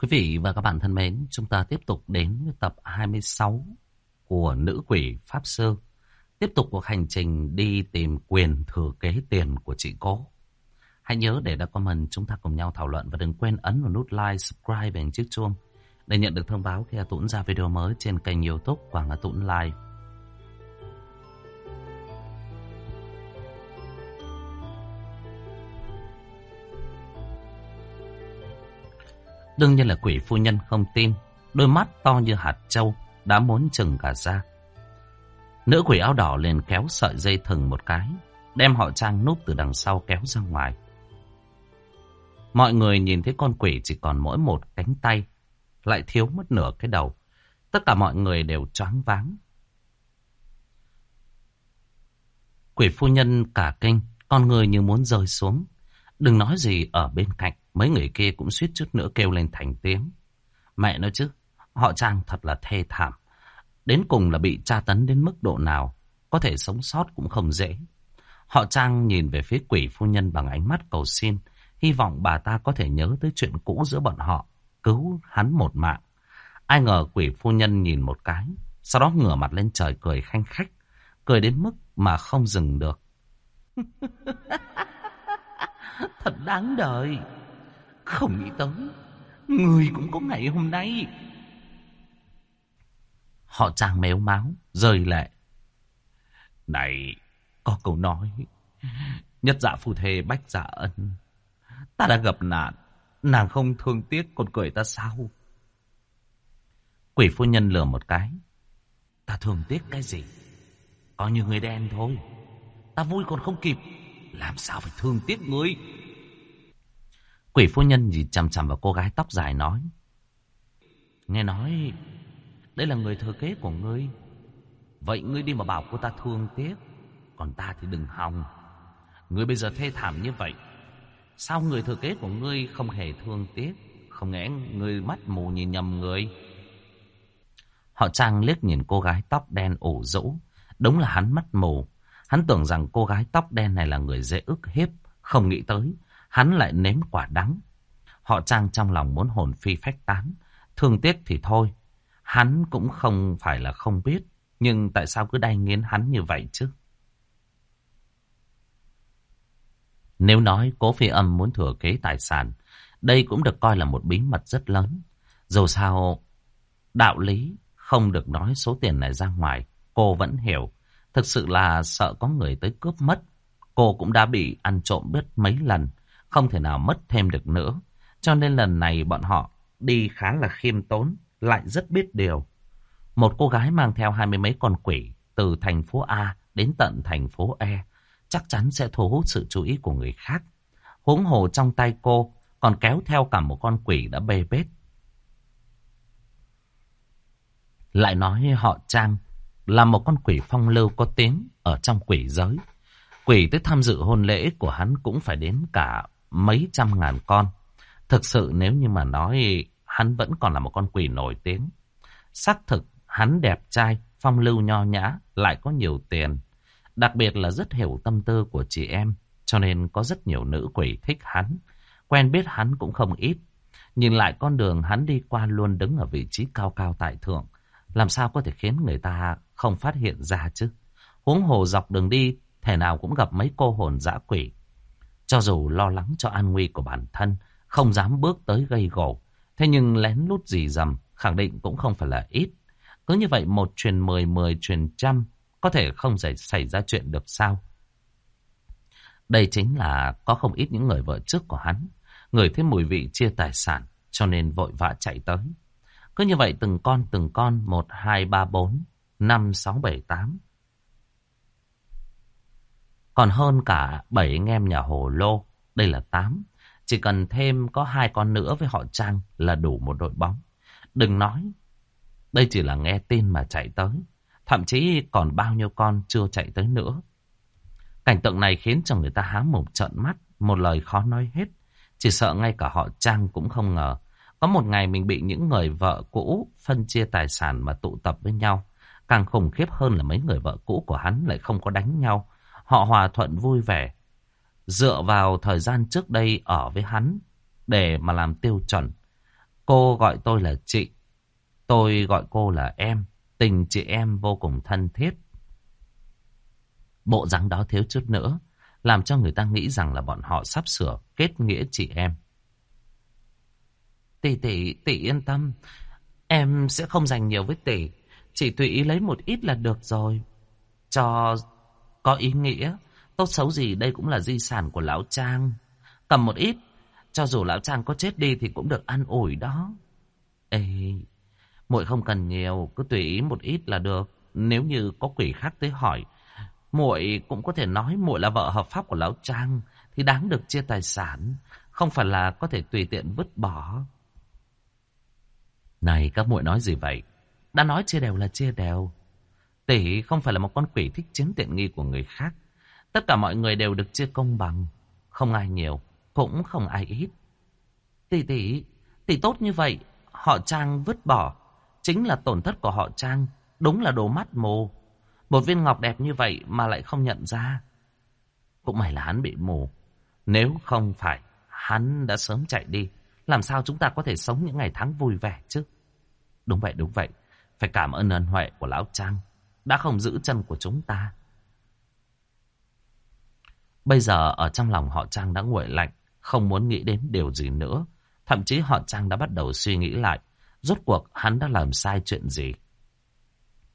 Quý vị và các bạn thân mến, chúng ta tiếp tục đến với tập 26 của Nữ Quỷ Pháp Sư. Tiếp tục cuộc hành trình đi tìm quyền thừa kế tiền của chị cố. Hãy nhớ để đã comment chúng ta cùng nhau thảo luận và đừng quên ấn vào nút like, subscribe và chiếc chuông để nhận được thông báo khi A Tũng ra video mới trên kênh youtube Quảng A Tũng Live. Đương nhiên là quỷ phu nhân không tin. Đôi mắt to như hạt trâu đã muốn chừng cả ra. Nữ quỷ áo đỏ liền kéo sợi dây thừng một cái, đem họ trang núp từ đằng sau kéo ra ngoài. Mọi người nhìn thấy con quỷ chỉ còn mỗi một cánh tay, lại thiếu mất nửa cái đầu. Tất cả mọi người đều choáng váng. Quỷ phu nhân cả kinh, con người như muốn rơi xuống. Đừng nói gì ở bên cạnh, mấy người kia cũng suýt chút nữa kêu lên thành tiếng. Mẹ nói chứ, họ Trang thật là thê thảm. Đến cùng là bị tra tấn đến mức độ nào, có thể sống sót cũng không dễ. Họ Trang nhìn về phía quỷ phu nhân bằng ánh mắt cầu xin, hy vọng bà ta có thể nhớ tới chuyện cũ giữa bọn họ, cứu hắn một mạng. Ai ngờ quỷ phu nhân nhìn một cái, sau đó ngửa mặt lên trời cười khanh khách, cười đến mức mà không dừng được. Thật đáng đời. Không nghĩ tới, người cũng có ngày hôm nay. Họ chàng méo máu, rơi lệ. Này, có câu nói, nhất dạ phù thề bách dạ ân. Ta đã gặp nạn, nàng không thương tiếc còn cười ta sao? Quỷ phu nhân lừa một cái. Ta thương tiếc cái gì? Coi như người đen thôi. Ta vui còn không kịp. Làm sao phải thương tiếc ngươi? Quỷ phu nhân nhìn chằm chằm vào cô gái tóc dài nói. Nghe nói, đây là người thừa kế của ngươi. Vậy ngươi đi mà bảo cô ta thương tiếc. Còn ta thì đừng hòng. Ngươi bây giờ thê thảm như vậy. Sao người thừa kế của ngươi không hề thương tiếc? Không lẽ ngươi mắt mù nhìn nhầm người? Họ Trang liếc nhìn cô gái tóc đen ổ rũ. Đúng là hắn mắt mù. Hắn tưởng rằng cô gái tóc đen này là người dễ ức hiếp. Không nghĩ tới hắn lại nếm quả đắng. Họ Trang trong lòng muốn hồn phi phách tán. Thương tiếc thì thôi. Hắn cũng không phải là không biết. Nhưng tại sao cứ đay nghiến hắn như vậy chứ? Nếu nói cố phi âm muốn thừa kế tài sản, đây cũng được coi là một bí mật rất lớn. Dù sao, đạo lý không được nói số tiền này ra ngoài, cô vẫn hiểu. Thực sự là sợ có người tới cướp mất. Cô cũng đã bị ăn trộm biết mấy lần không thể nào mất thêm được nữa. Cho nên lần này bọn họ đi khá là khiêm tốn, lại rất biết điều. Một cô gái mang theo hai mươi mấy con quỷ từ thành phố A đến tận thành phố E chắc chắn sẽ thu hút sự chú ý của người khác. Huống hồ trong tay cô còn kéo theo cả một con quỷ đã bê bết. Lại nói họ Trang là một con quỷ phong lưu có tiếng ở trong quỷ giới. Quỷ tới tham dự hôn lễ của hắn cũng phải đến cả mấy trăm ngàn con. Thực sự nếu như mà nói hắn vẫn còn là một con quỷ nổi tiếng. Xác thực hắn đẹp trai, phong lưu nho nhã, lại có nhiều tiền. Đặc biệt là rất hiểu tâm tư của chị em, cho nên có rất nhiều nữ quỷ thích hắn. Quen biết hắn cũng không ít. Nhìn lại con đường hắn đi qua luôn đứng ở vị trí cao cao tại thượng. Làm sao có thể khiến người ta không phát hiện ra chứ? Huống hồ dọc đường đi, thể nào cũng gặp mấy cô hồn dã quỷ. Cho dù lo lắng cho an nguy của bản thân, không dám bước tới gây gổ. Thế nhưng lén lút gì dầm, khẳng định cũng không phải là ít. Cứ như vậy một truyền mười, mười truyền trăm, có thể không xảy, xảy ra chuyện được sao? Đây chính là có không ít những người vợ trước của hắn. Người thấy mùi vị chia tài sản, cho nên vội vã chạy tới. Cứ như vậy từng con từng con, một hai ba bốn năm sáu bảy tám còn hơn cả bảy anh em nhà Hồ Lô. Đây là tám. Chỉ cần thêm có hai con nữa với họ Trang là đủ một đội bóng. Đừng nói. Đây chỉ là nghe tin mà chạy tới. Thậm chí còn bao nhiêu con chưa chạy tới nữa. Cảnh tượng này khiến cho người ta há mồm trợn mắt. Một lời khó nói hết. Chỉ sợ ngay cả họ Trang cũng không ngờ. Có một ngày mình bị những người vợ cũ phân chia tài sản mà tụ tập với nhau. Càng khủng khiếp hơn là mấy người vợ cũ của hắn lại không có đánh nhau Họ hòa thuận vui vẻ. Dựa vào thời gian trước đây ở với hắn để mà làm tiêu chuẩn. Cô gọi tôi là chị. Tôi gọi cô là em. Tình chị em vô cùng thân thiết. Bộ dáng đó thiếu chút nữa. Làm cho người ta nghĩ rằng là bọn họ sắp sửa kết nghĩa chị em. Tỷ tỷ, tỷ yên tâm. Em sẽ không dành nhiều với tỷ. Chỉ tùy ý lấy một ít là được rồi. Cho có ý nghĩa. Tốt xấu gì đây cũng là di sản của Lão Trang. Cầm một ít. Cho dù Lão Trang có chết đi thì cũng được ăn ủi đó. Ê, muội không cần nhiều. Cứ tùy ý một ít là được. Nếu như có quỷ khác tới hỏi. muội cũng có thể nói muội là vợ hợp pháp của Lão Trang. Thì đáng được chia tài sản. Không phải là có thể tùy tiện vứt bỏ. Này các muội nói gì vậy? Đã nói chia đều là chia đều. Tỷ không phải là một con quỷ thích chiếm tiện nghi của người khác. Tất cả mọi người đều được chia công bằng. Không ai nhiều, cũng không ai ít. Tỷ tỷ, tỷ tốt như vậy, họ Trang vứt bỏ. Chính là tổn thất của họ Trang. Đúng là đồ mắt mù. Một viên ngọc đẹp như vậy mà lại không nhận ra. Cũng may là hắn bị mù. Nếu không phải, hắn đã sớm chạy đi. Làm sao chúng ta có thể sống những ngày tháng vui vẻ chứ? Đúng vậy, đúng vậy. Phải cảm ơn ân huệ của Lão Trang. Đã không giữ chân của chúng ta. Bây giờ ở trong lòng họ Trang đã nguội lạnh. Không muốn nghĩ đến điều gì nữa. Thậm chí họ Trang đã bắt đầu suy nghĩ lại. Rốt cuộc hắn đã làm sai chuyện gì?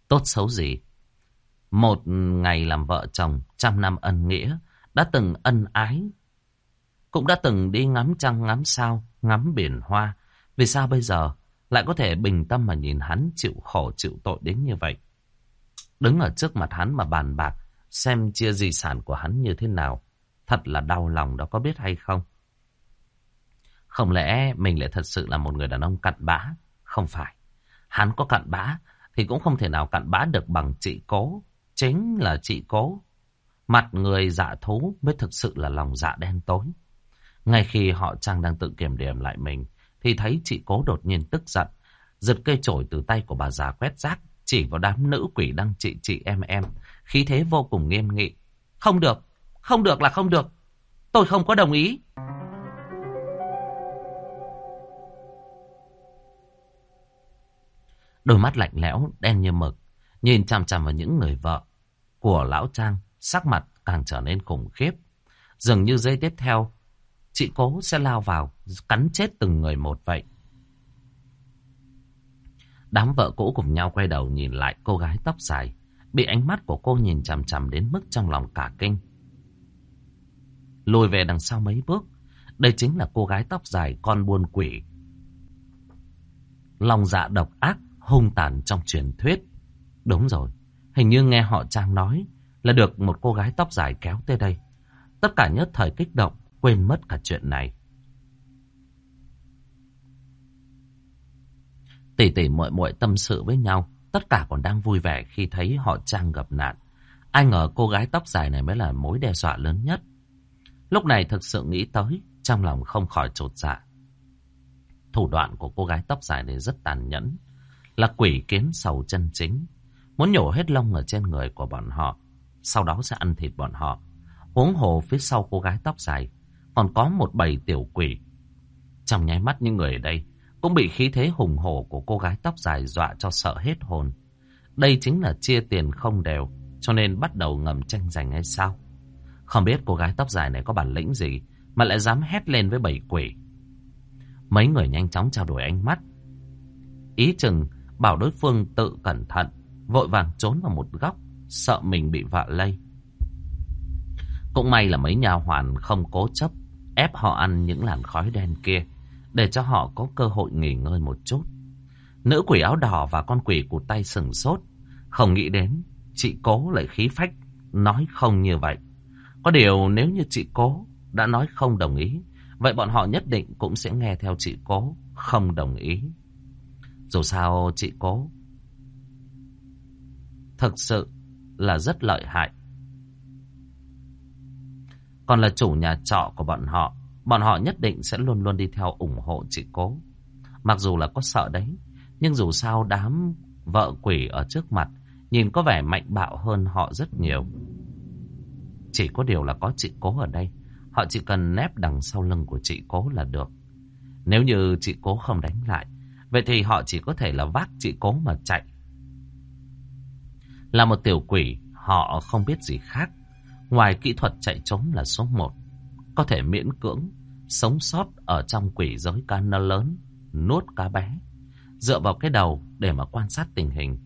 Tốt xấu gì? Một ngày làm vợ chồng, trăm năm ân nghĩa, đã từng ân ái. Cũng đã từng đi ngắm trăng ngắm sao, ngắm biển hoa. Vì sao bây giờ lại có thể bình tâm mà nhìn hắn chịu khổ chịu tội đến như vậy? Đứng ở trước mặt hắn mà bàn bạc, xem chia di sản của hắn như thế nào. Thật là đau lòng đó có biết hay không? Không lẽ mình lại thật sự là một người đàn ông cặn bã? Không phải. Hắn có cặn bã thì cũng không thể nào cặn bã được bằng chị cố. Chính là chị cố. Mặt người dạ thú mới thực sự là lòng dạ đen tối. Ngay khi họ Trang đang tự kiểm điểm lại mình, thì thấy chị cố đột nhiên tức giận, giật cây chổi từ tay của bà già quét rác, chỉ vào đám nữ quỷ đang chị chị em em, khí thế vô cùng nghiêm nghị. Không được, không được là không được, tôi không có đồng ý. Đôi mắt lạnh lẽo, đen như mực, nhìn chằm chằm vào những người vợ của lão Trang, sắc mặt càng trở nên khủng khiếp. Dường như giây tiếp theo, chị cố sẽ lao vào, cắn chết từng người một vậy. Đám vợ cũ cùng nhau quay đầu nhìn lại cô gái tóc dài, bị ánh mắt của cô nhìn chằm chằm đến mức trong lòng cả kinh. Lùi về đằng sau mấy bước, đây chính là cô gái tóc dài con buôn quỷ. Lòng dạ độc ác, hung tàn trong truyền thuyết. Đúng rồi, hình như nghe họ Trang nói là được một cô gái tóc dài kéo tới đây. Tất cả nhất thời kích động, quên mất cả chuyện này. Tỷ tỷ muội muội tâm sự với nhau, tất cả còn đang vui vẻ khi thấy họ Trang gặp nạn. Ai ngờ cô gái tóc dài này mới là mối đe dọa lớn nhất. Lúc này thực sự nghĩ tới, trong lòng không khỏi trột dạ. Thủ đoạn của cô gái tóc dài này rất tàn nhẫn, là quỷ kiến sầu chân chính. Muốn nhổ hết lông ở trên người của bọn họ, sau đó sẽ ăn thịt bọn họ. Huống hồ phía sau cô gái tóc dài còn có một bầy tiểu quỷ. Trong nháy mắt những người ở đây cũng bị khí thế hùng hổ của cô gái tóc dài dọa cho sợ hết hồn. Đây chính là chia tiền không đều, cho nên bắt đầu ngầm tranh giành hay sao? Không biết cô gái tóc dài này có bản lĩnh gì mà lại dám hét lên với bảy quỷ. Mấy người nhanh chóng trao đổi ánh mắt. Ý chừng bảo đối phương tự cẩn thận, vội vàng trốn vào một góc, sợ mình bị vạ lây. Cũng may là mấy nhà hoàn không cố chấp ép họ ăn những làn khói đen kia để cho họ có cơ hội nghỉ ngơi một chút. Nữ quỷ áo đỏ và con quỷ cụt tay sừng sốt, không nghĩ đến chị cố lại khí phách nói không như vậy. Có điều nếu như chị cố đã nói không đồng ý, vậy bọn họ nhất định cũng sẽ nghe theo chị cố không đồng ý. Dù sao chị cố thực sự là rất lợi hại. Còn là chủ nhà trọ của bọn họ Bọn họ nhất định sẽ luôn luôn đi theo ủng hộ chị cố Mặc dù là có sợ đấy Nhưng dù sao đám vợ quỷ ở trước mặt Nhìn có vẻ mạnh bạo hơn họ rất nhiều Chỉ có điều là có chị cố ở đây Họ chỉ cần nép đằng sau lưng của chị cố là được Nếu như chị cố không đánh lại, vậy thì họ chỉ có thể là vác chị cố mà chạy. Là một tiểu quỷ, họ không biết gì khác. Ngoài kỹ thuật chạy trốn là số một, có thể miễn cưỡng sống sót ở trong quỷ giới cá nó lớn, nuốt cá bé, dựa vào cái đầu để mà quan sát tình hình.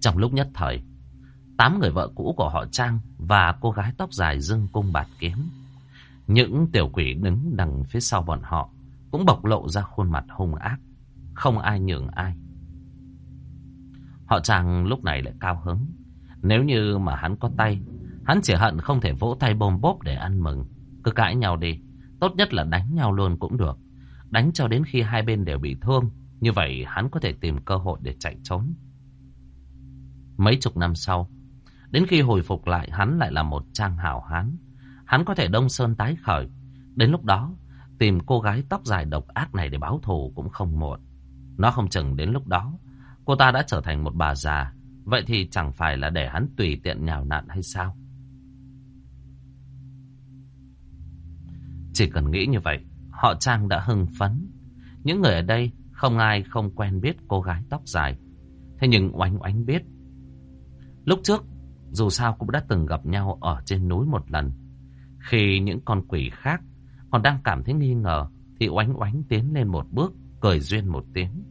Trong lúc nhất thời, tám người vợ cũ của họ Trang và cô gái tóc dài dương cung bạt kiếm. Những tiểu quỷ đứng đằng phía sau bọn họ cũng bộc lộ ra khuôn mặt hung ác, không ai nhường ai. Họ chàng lúc này lại cao hứng. Nếu như mà hắn có tay, hắn chỉ hận không thể vỗ tay bôm bốp để ăn mừng. Cứ cãi nhau đi, tốt nhất là đánh nhau luôn cũng được. Đánh cho đến khi hai bên đều bị thương, như vậy hắn có thể tìm cơ hội để chạy trốn. Mấy chục năm sau, đến khi hồi phục lại hắn lại là một trang hảo hán. Hắn có thể đông sơn tái khởi. Đến lúc đó, tìm cô gái tóc dài độc ác này để báo thù cũng không muộn. Nó không chừng đến lúc đó, cô ta đã trở thành một bà già. Vậy thì chẳng phải là để hắn tùy tiện nhào nặn hay sao? Chỉ cần nghĩ như vậy, họ Trang đã hưng phấn. Những người ở đây không ai không quen biết cô gái tóc dài. Thế nhưng oánh oánh biết Lúc trước, dù sao cũng đã từng gặp nhau ở trên núi một lần. Khi những con quỷ khác còn đang cảm thấy nghi ngờ, thì oánh oánh tiến lên một bước, cười duyên một tiếng.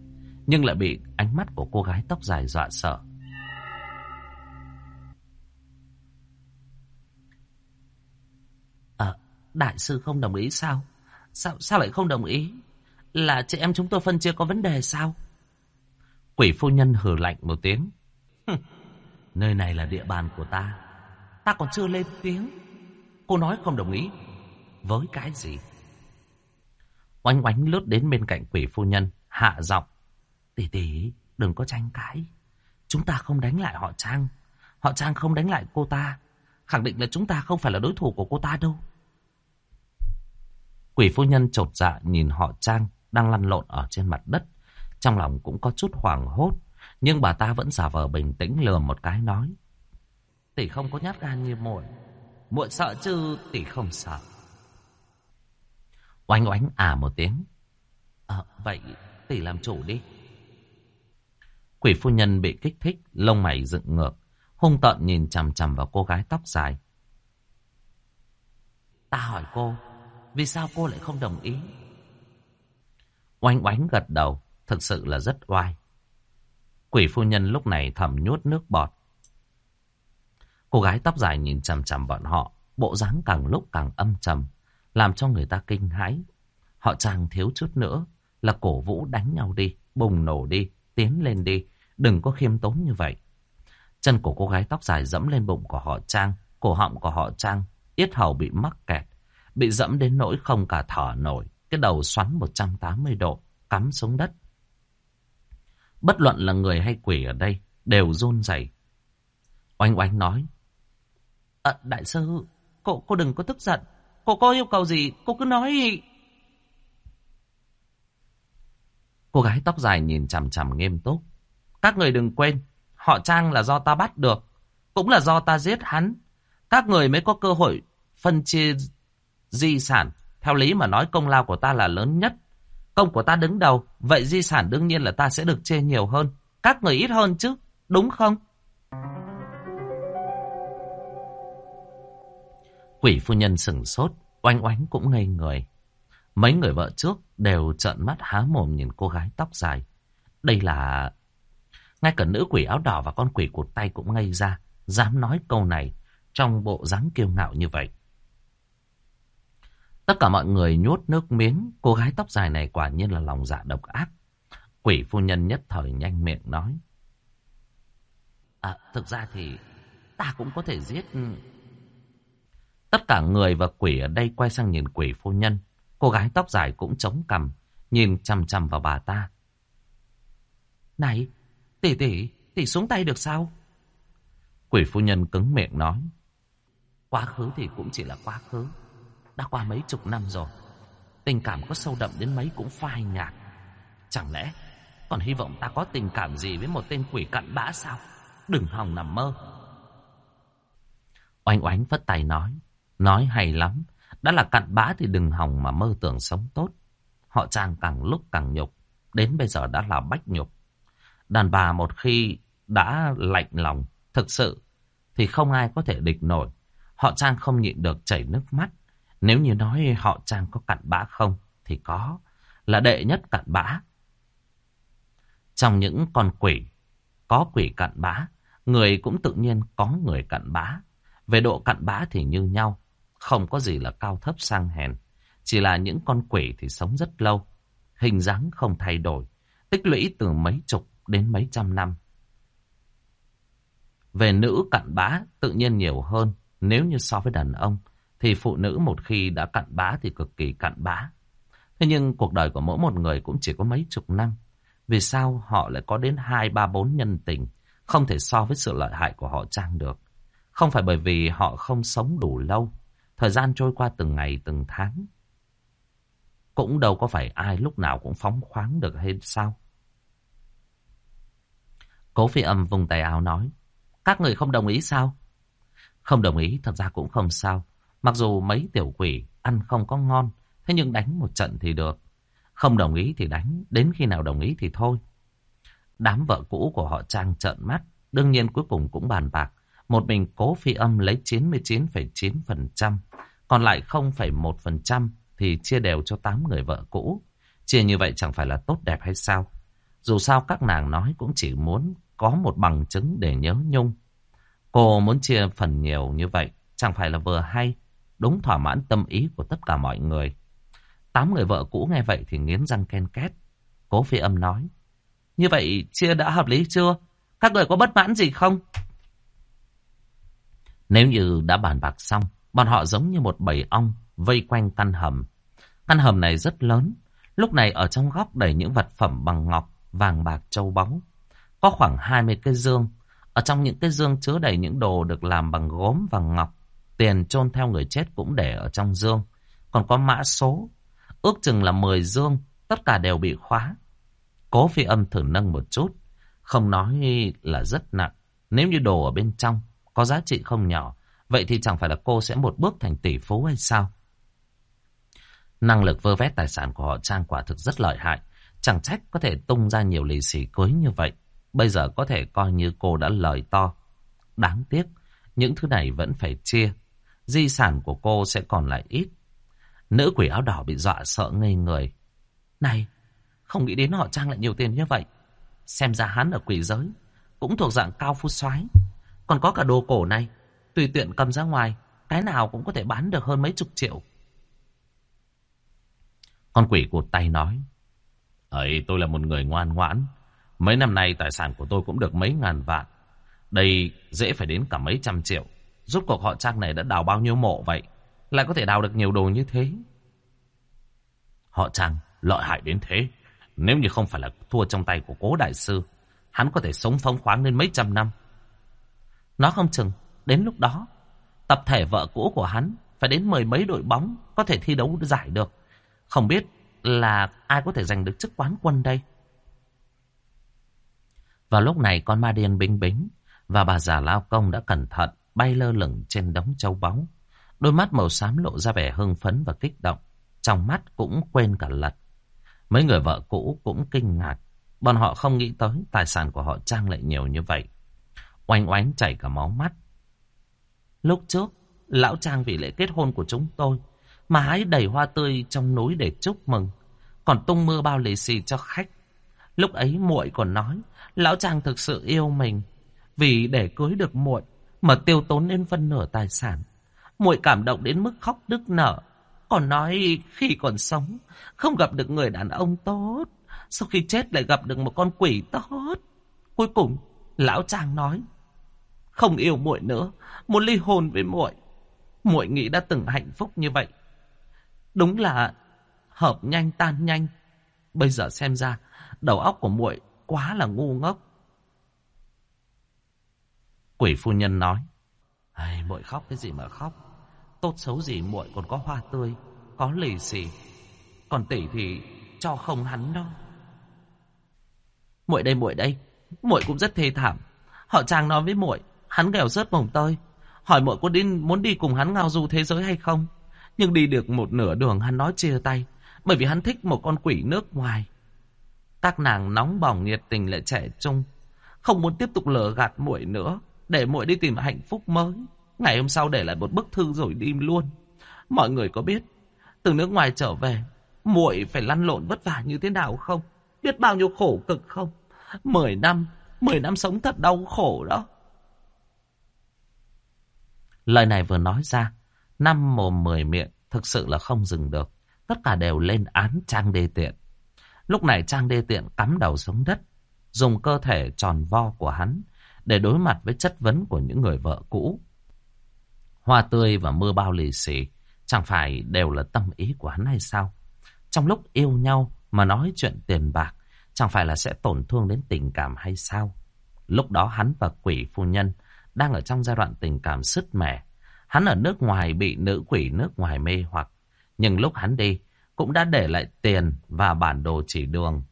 Nhưng lại bị ánh mắt của cô gái tóc dài dọa sợ. À, đại sư không đồng ý sao? Sao sao lại không đồng ý? Là chị em chúng tôi phân chia có vấn đề sao? Quỷ phu nhân hừ lạnh một tiếng. Nơi này là địa bàn của ta. Ta còn chưa lên tiếng. Cô nói không đồng ý. Với cái gì? Oanh oánh lướt đến bên cạnh quỷ phu nhân, hạ giọng. Tỷ tỷ, đừng có tranh cãi. Chúng ta không đánh lại họ Trang. Họ Trang không đánh lại cô ta. Khẳng định là chúng ta không phải là đối thủ của cô ta đâu. Quỷ phu nhân trột dạ nhìn họ Trang đang lăn lộn ở trên mặt đất. Trong lòng cũng có chút hoảng hốt. Nhưng bà ta vẫn giả vờ bình tĩnh lừa một cái nói. Tỷ không có nhát gan như muội. Muội sợ chứ tỷ không sợ. oánh oánh à một tiếng. À, vậy tỷ làm chủ đi. Quỷ phu nhân bị kích thích, lông mày dựng ngược, hung tợn nhìn chằm chằm vào cô gái tóc dài. Ta hỏi cô, vì sao cô lại không đồng ý? Oanh oánh gật đầu, thực sự là rất oai. Quỷ phu nhân lúc này thầm nhốt nước bọt. Cô gái tóc dài nhìn chằm chằm bọn họ, bộ dáng càng lúc càng âm trầm, làm cho người ta kinh hãi. Họ chàng thiếu chút nữa là cổ vũ đánh nhau đi, bùng nổ đi, tiến lên đi, đừng có khiêm tốn như vậy. Chân của cô gái tóc dài dẫm lên bụng của họ Trang, cổ họng của họ Trang, yết hầu bị mắc kẹt, bị dẫm đến nỗi không cả thở nổi, cái đầu xoắn 180 độ, cắm xuống đất. Bất luận là người hay quỷ ở đây đều run rẩy. Oanh oanh nói. À, đại sư, cô, cô đừng có tức giận. Cô có yêu cầu gì, cô cứ nói. Cô gái tóc dài nhìn chằm chằm nghiêm túc. Các người đừng quên, họ Trang là do ta bắt được. Cũng là do ta giết hắn. Các người mới có cơ hội phân chia di sản. Theo lý mà nói công lao của ta là lớn nhất. Công của ta đứng đầu, vậy di sản đương nhiên là ta sẽ được chê nhiều hơn. Các người ít hơn chứ, đúng không? Quỷ phu nhân sừng sốt, oanh oánh cũng ngây người. Mấy người vợ trước đều trợn mắt há mồm nhìn cô gái tóc dài. Đây là... Ngay cả nữ quỷ áo đỏ và con quỷ cụt tay cũng ngây ra, dám nói câu này trong bộ dáng kiêu ngạo như vậy. Tất cả mọi người nhốt nước miếng, cô gái tóc dài này quả nhiên là lòng dạ độc ác. Quỷ phu nhân nhất thời nhanh miệng nói. À, thực ra thì ta cũng có thể giết... Tất cả người và quỷ ở đây quay sang nhìn quỷ phu nhân. Cô gái tóc dài cũng chống cằm, nhìn chằm chằm vào bà ta. Này, tỷ tỷ, tỷ xuống tay được sao? Quỷ phu nhân cứng miệng nói. Quá khứ thì cũng chỉ là quá khứ. Đã qua mấy chục năm rồi Tình cảm có sâu đậm đến mấy cũng phai nhạt Chẳng lẽ Còn hy vọng ta có tình cảm gì với một tên quỷ cặn bã sao Đừng hòng nằm mơ Oanh oánh vất tay nói. Nói hay lắm. Đã là cặn bã thì đừng hòng mà mơ tưởng sống tốt. Họ Trang càng lúc càng nhục. Đến bây giờ đã là bách nhục. Đàn bà một khi đã lạnh lòng, thực sự, thì không ai có thể địch nổi. Họ Trang không nhịn được chảy nước mắt. Nếu như nói họ Trang có cặn bã không, thì có. Là đệ nhất cặn bã. Trong những con quỷ, có quỷ cặn bã, người cũng tự nhiên có người cặn bã. Về độ cặn bã thì như nhau, không có gì là cao thấp sang hèn. Chỉ là những con quỷ thì sống rất lâu, hình dáng không thay đổi, tích lũy từ mấy chục đến mấy trăm năm. Về nữ cặn bã tự nhiên nhiều hơn, nếu như so với đàn ông, thì phụ nữ một khi đã cặn bã thì cực kỳ cặn bã. Thế nhưng cuộc đời của mỗi một người cũng chỉ có mấy chục năm. Vì sao họ lại có đến hai ba bốn nhân tình, không thể so với sự lợi hại của họ Trang được. Không phải bởi vì họ không sống đủ lâu, thời gian trôi qua từng ngày từng tháng. Cũng đâu có phải ai lúc nào cũng phóng khoáng được hay sao. Cố phi âm vùng tay áo nói, các người không đồng ý sao? Không đồng ý thật ra cũng không sao. Mặc dù mấy tiểu quỷ ăn không có ngon, thế nhưng đánh một trận thì được. Không đồng ý thì đánh, đến khi nào đồng ý thì thôi. Đám vợ cũ của họ Trang trợn mắt, đương nhiên cuối cùng cũng bàn bạc. Một mình cố phi âm lấy 99,9%, còn lại 0,1% thì chia đều cho 8 người vợ cũ. Chia như vậy chẳng phải là tốt đẹp hay sao? Dù sao các nàng nói cũng chỉ muốn có một bằng chứng để nhớ nhung. Cô muốn chia phần nhiều như vậy, chẳng phải là vừa hay, đúng thỏa mãn tâm ý của tất cả mọi người. Tám người vợ cũ nghe vậy thì nghiến răng ken két. Cố phi âm nói. Như vậy chia đã hợp lý chưa? Các người có bất mãn gì không? Nếu như đã bàn bạc xong, bọn họ giống như một bầy ong vây quanh căn hầm. Căn hầm này rất lớn. Lúc này ở trong góc đầy những vật phẩm bằng ngọc, vàng bạc, châu báu. Có khoảng 20 cái dương. Ở trong những cái dương chứa đầy những đồ được làm bằng gốm và ngọc. Tiền chôn theo người chết cũng để ở trong dương. Còn có mã số. Ước chừng là 10 dương. Tất cả đều bị khóa. Cố phi âm thử nâng một chút. Không nói là rất nặng. Nếu như đồ ở bên trong có giá trị không nhỏ. Vậy thì chẳng phải là cô sẽ một bước thành tỷ phú hay sao? Năng lực vơ vét tài sản của họ Trang quả thực rất lợi hại. Chẳng trách có thể tung ra nhiều lì xì cưới như vậy. Bây giờ có thể coi như cô đã lời to. Đáng tiếc, những thứ này vẫn phải chia. Di sản của cô sẽ còn lại ít. Nữ quỷ áo đỏ bị dọa sợ ngây người. Này, không nghĩ đến họ Trang lại nhiều tiền như vậy. Xem ra hắn ở quỷ giới, cũng thuộc dạng cao phu soái còn có cả đồ cổ này, tùy tiện cầm ra ngoài, cái nào cũng có thể bán được hơn mấy chục triệu. Con quỷ cụt tay nói. Ấy, tôi là một người ngoan ngoãn. Mấy năm nay tài sản của tôi cũng được mấy ngàn vạn. Đây dễ phải đến cả mấy trăm triệu. Rốt cuộc họ Trang này đã đào bao nhiêu mộ vậy? Lại có thể đào được nhiều đồ như thế? Họ Trang lợi hại đến thế. Nếu như không phải là thua trong tay của cố đại sư, hắn có thể sống phóng khoáng lên mấy trăm năm. Nó không chừng, đến lúc đó, tập thể vợ cũ của hắn phải đến mười mấy đội bóng có thể thi đấu giải được. Không biết là ai có thể giành được chức quán quân đây. Vào lúc này con ma điên bính bính và bà già lao công đã cẩn thận bay lơ lửng trên đống châu báu. Đôi mắt màu xám lộ ra vẻ hưng phấn và kích động. Trong mắt cũng quên cả lật. Mấy người vợ cũ cũng kinh ngạc. Bọn họ không nghĩ tới tài sản của họ trang lại nhiều như vậy. Oanh oánh chảy cả máu mắt. Lúc trước, lão trang vì lễ kết hôn của chúng tôi mà hái đầy hoa tươi trong núi để chúc mừng. Còn tung mưa bao lì xì cho khách. Lúc ấy muội còn nói, lão trang thực sự yêu mình. Vì để cưới được muội mà tiêu tốn đến phân nửa tài sản. muội cảm động đến mức khóc đứt nở. Còn nói khi còn sống, không gặp được người đàn ông tốt. Sau khi chết lại gặp được một con quỷ tốt. Cuối cùng, lão chàng nói, không yêu muội nữa, muốn ly hôn với muội. Muội nghĩ đã từng hạnh phúc như vậy. Đúng là hợp nhanh tan nhanh. Bây giờ xem ra, đầu óc của muội quá là ngu ngốc. Quỷ phu nhân nói, Ai, muội khóc cái gì mà khóc. Tốt xấu gì muội còn có hoa tươi, có lì xì. Còn tỷ thì cho không hắn đâu. Muội đây muội đây, muội cũng rất thê thảm. Họ chàng nói với muội, hắn nghèo rớt mồng tơi. Hỏi mội có đi, muốn đi cùng hắn ngao du thế giới hay không? Nhưng đi được một nửa đường hắn nói chia tay. Bởi vì hắn thích một con quỷ nước ngoài. Các nàng nóng bỏng nhiệt tình lại trẻ trung. Không muốn tiếp tục lừa gạt muội nữa. Để muội đi tìm hạnh phúc mới. Ngày hôm sau để lại một bức thư rồi đi luôn. Mọi người có biết từ nước ngoài trở về muội phải lăn lộn vất vả như thế nào không? Biết bao nhiêu khổ cực không? Mười năm, mười năm sống thật đau khổ đó. Lời này vừa nói ra, năm mồm mười miệng thực sự là không dừng được. Tất cả đều lên án Trang Đê Tiện. Lúc này Trang Đê Tiện cắm đầu xuống đất, dùng cơ thể tròn vo của hắn để đối mặt với chất vấn của những người vợ cũ. Hoa tươi và mưa bao lì xì chẳng phải đều là tâm ý của hắn hay sao? Trong lúc yêu nhau mà nói chuyện tiền bạc chẳng phải là sẽ tổn thương đến tình cảm hay sao? Lúc đó hắn và quỷ phu nhân đang ở trong giai đoạn tình cảm sứt mẻ. Hắn ở nước ngoài bị nữ quỷ nước ngoài mê hoặc. Nhưng lúc hắn đi, cũng đã để lại tiền và bản đồ chỉ đường,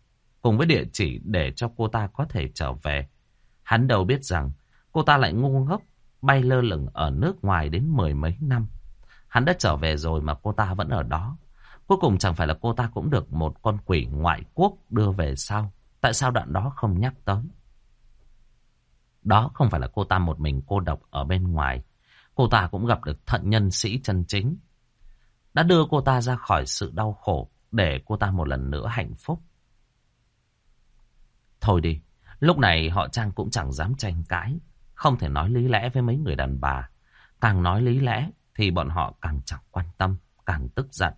cùng với địa chỉ để cho cô ta có thể trở về. Hắn đâu biết rằng, cô ta lại ngu ngốc bay lơ lửng ở nước ngoài đến mười mấy năm. Hắn đã trở về rồi mà cô ta vẫn ở đó. Cuối cùng chẳng phải là cô ta cũng được một con quỷ ngoại quốc đưa về sao? Tại sao đoạn đó không nhắc tới? Đó không phải là cô ta một mình cô độc ở bên ngoài. Cô ta cũng gặp được thận nhân sĩ chân chính. Đã đưa cô ta ra khỏi sự đau khổ để cô ta một lần nữa hạnh phúc. Thôi đi, lúc này họ Trang cũng chẳng dám tranh cãi. Không thể nói lý lẽ với mấy người đàn bà. Càng nói lý lẽ thì bọn họ càng chẳng quan tâm, càng tức giận.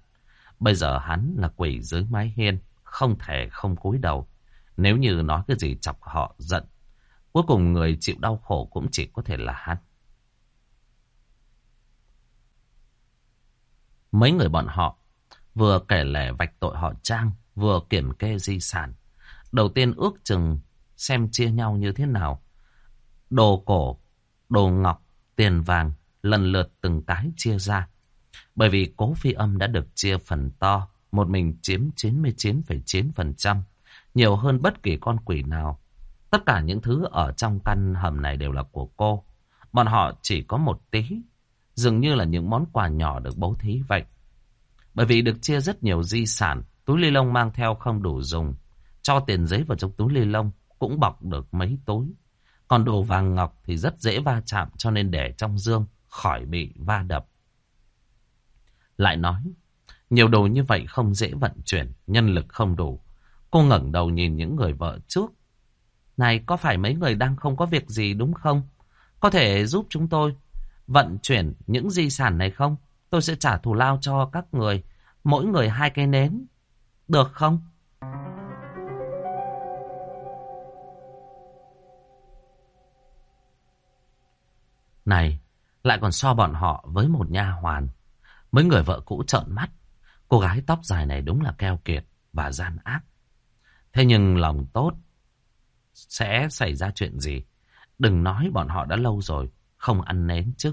Bây giờ hắn là quỷ dưới mái hiên, không thể không cúi đầu. Nếu như nói cái gì chọc họ giận, cuối cùng người chịu đau khổ cũng chỉ có thể là hắn. Mấy người bọn họ vừa kể lể vạch tội họ Trang, vừa kiểm kê di sản. Đầu tiên ước chừng xem chia nhau như thế nào. Đồ cổ, đồ ngọc, tiền vàng lần lượt từng cái chia ra. Bởi vì cố phi âm đã được chia phần to, một mình chiếm 99,9%, nhiều hơn bất kỳ con quỷ nào. Tất cả những thứ ở trong căn hầm này đều là của cô. Bọn họ chỉ có một tí, dường như là những món quà nhỏ được bố thí vậy. Bởi vì được chia rất nhiều di sản, túi ly lông mang theo không đủ dùng. Cho tiền giấy vào trong túi ly lông cũng bọc được mấy túi. Còn đồ vàng ngọc thì rất dễ va chạm cho nên để trong dương khỏi bị va đập. Lại nói, nhiều đồ như vậy không dễ vận chuyển, nhân lực không đủ. Cô ngẩng đầu nhìn những người vợ trước. Này, có phải mấy người đang không có việc gì đúng không? Có thể giúp chúng tôi vận chuyển những di sản này không? Tôi sẽ trả thù lao cho các người, mỗi người hai cây nến. Được không? Này, lại còn so bọn họ với một nha hoàn. Mấy người vợ cũ trợn mắt. Cô gái tóc dài này đúng là keo kiệt và gian ác. Thế nhưng lòng tốt sẽ xảy ra chuyện gì? Đừng nói bọn họ đã lâu rồi không ăn nến chứ.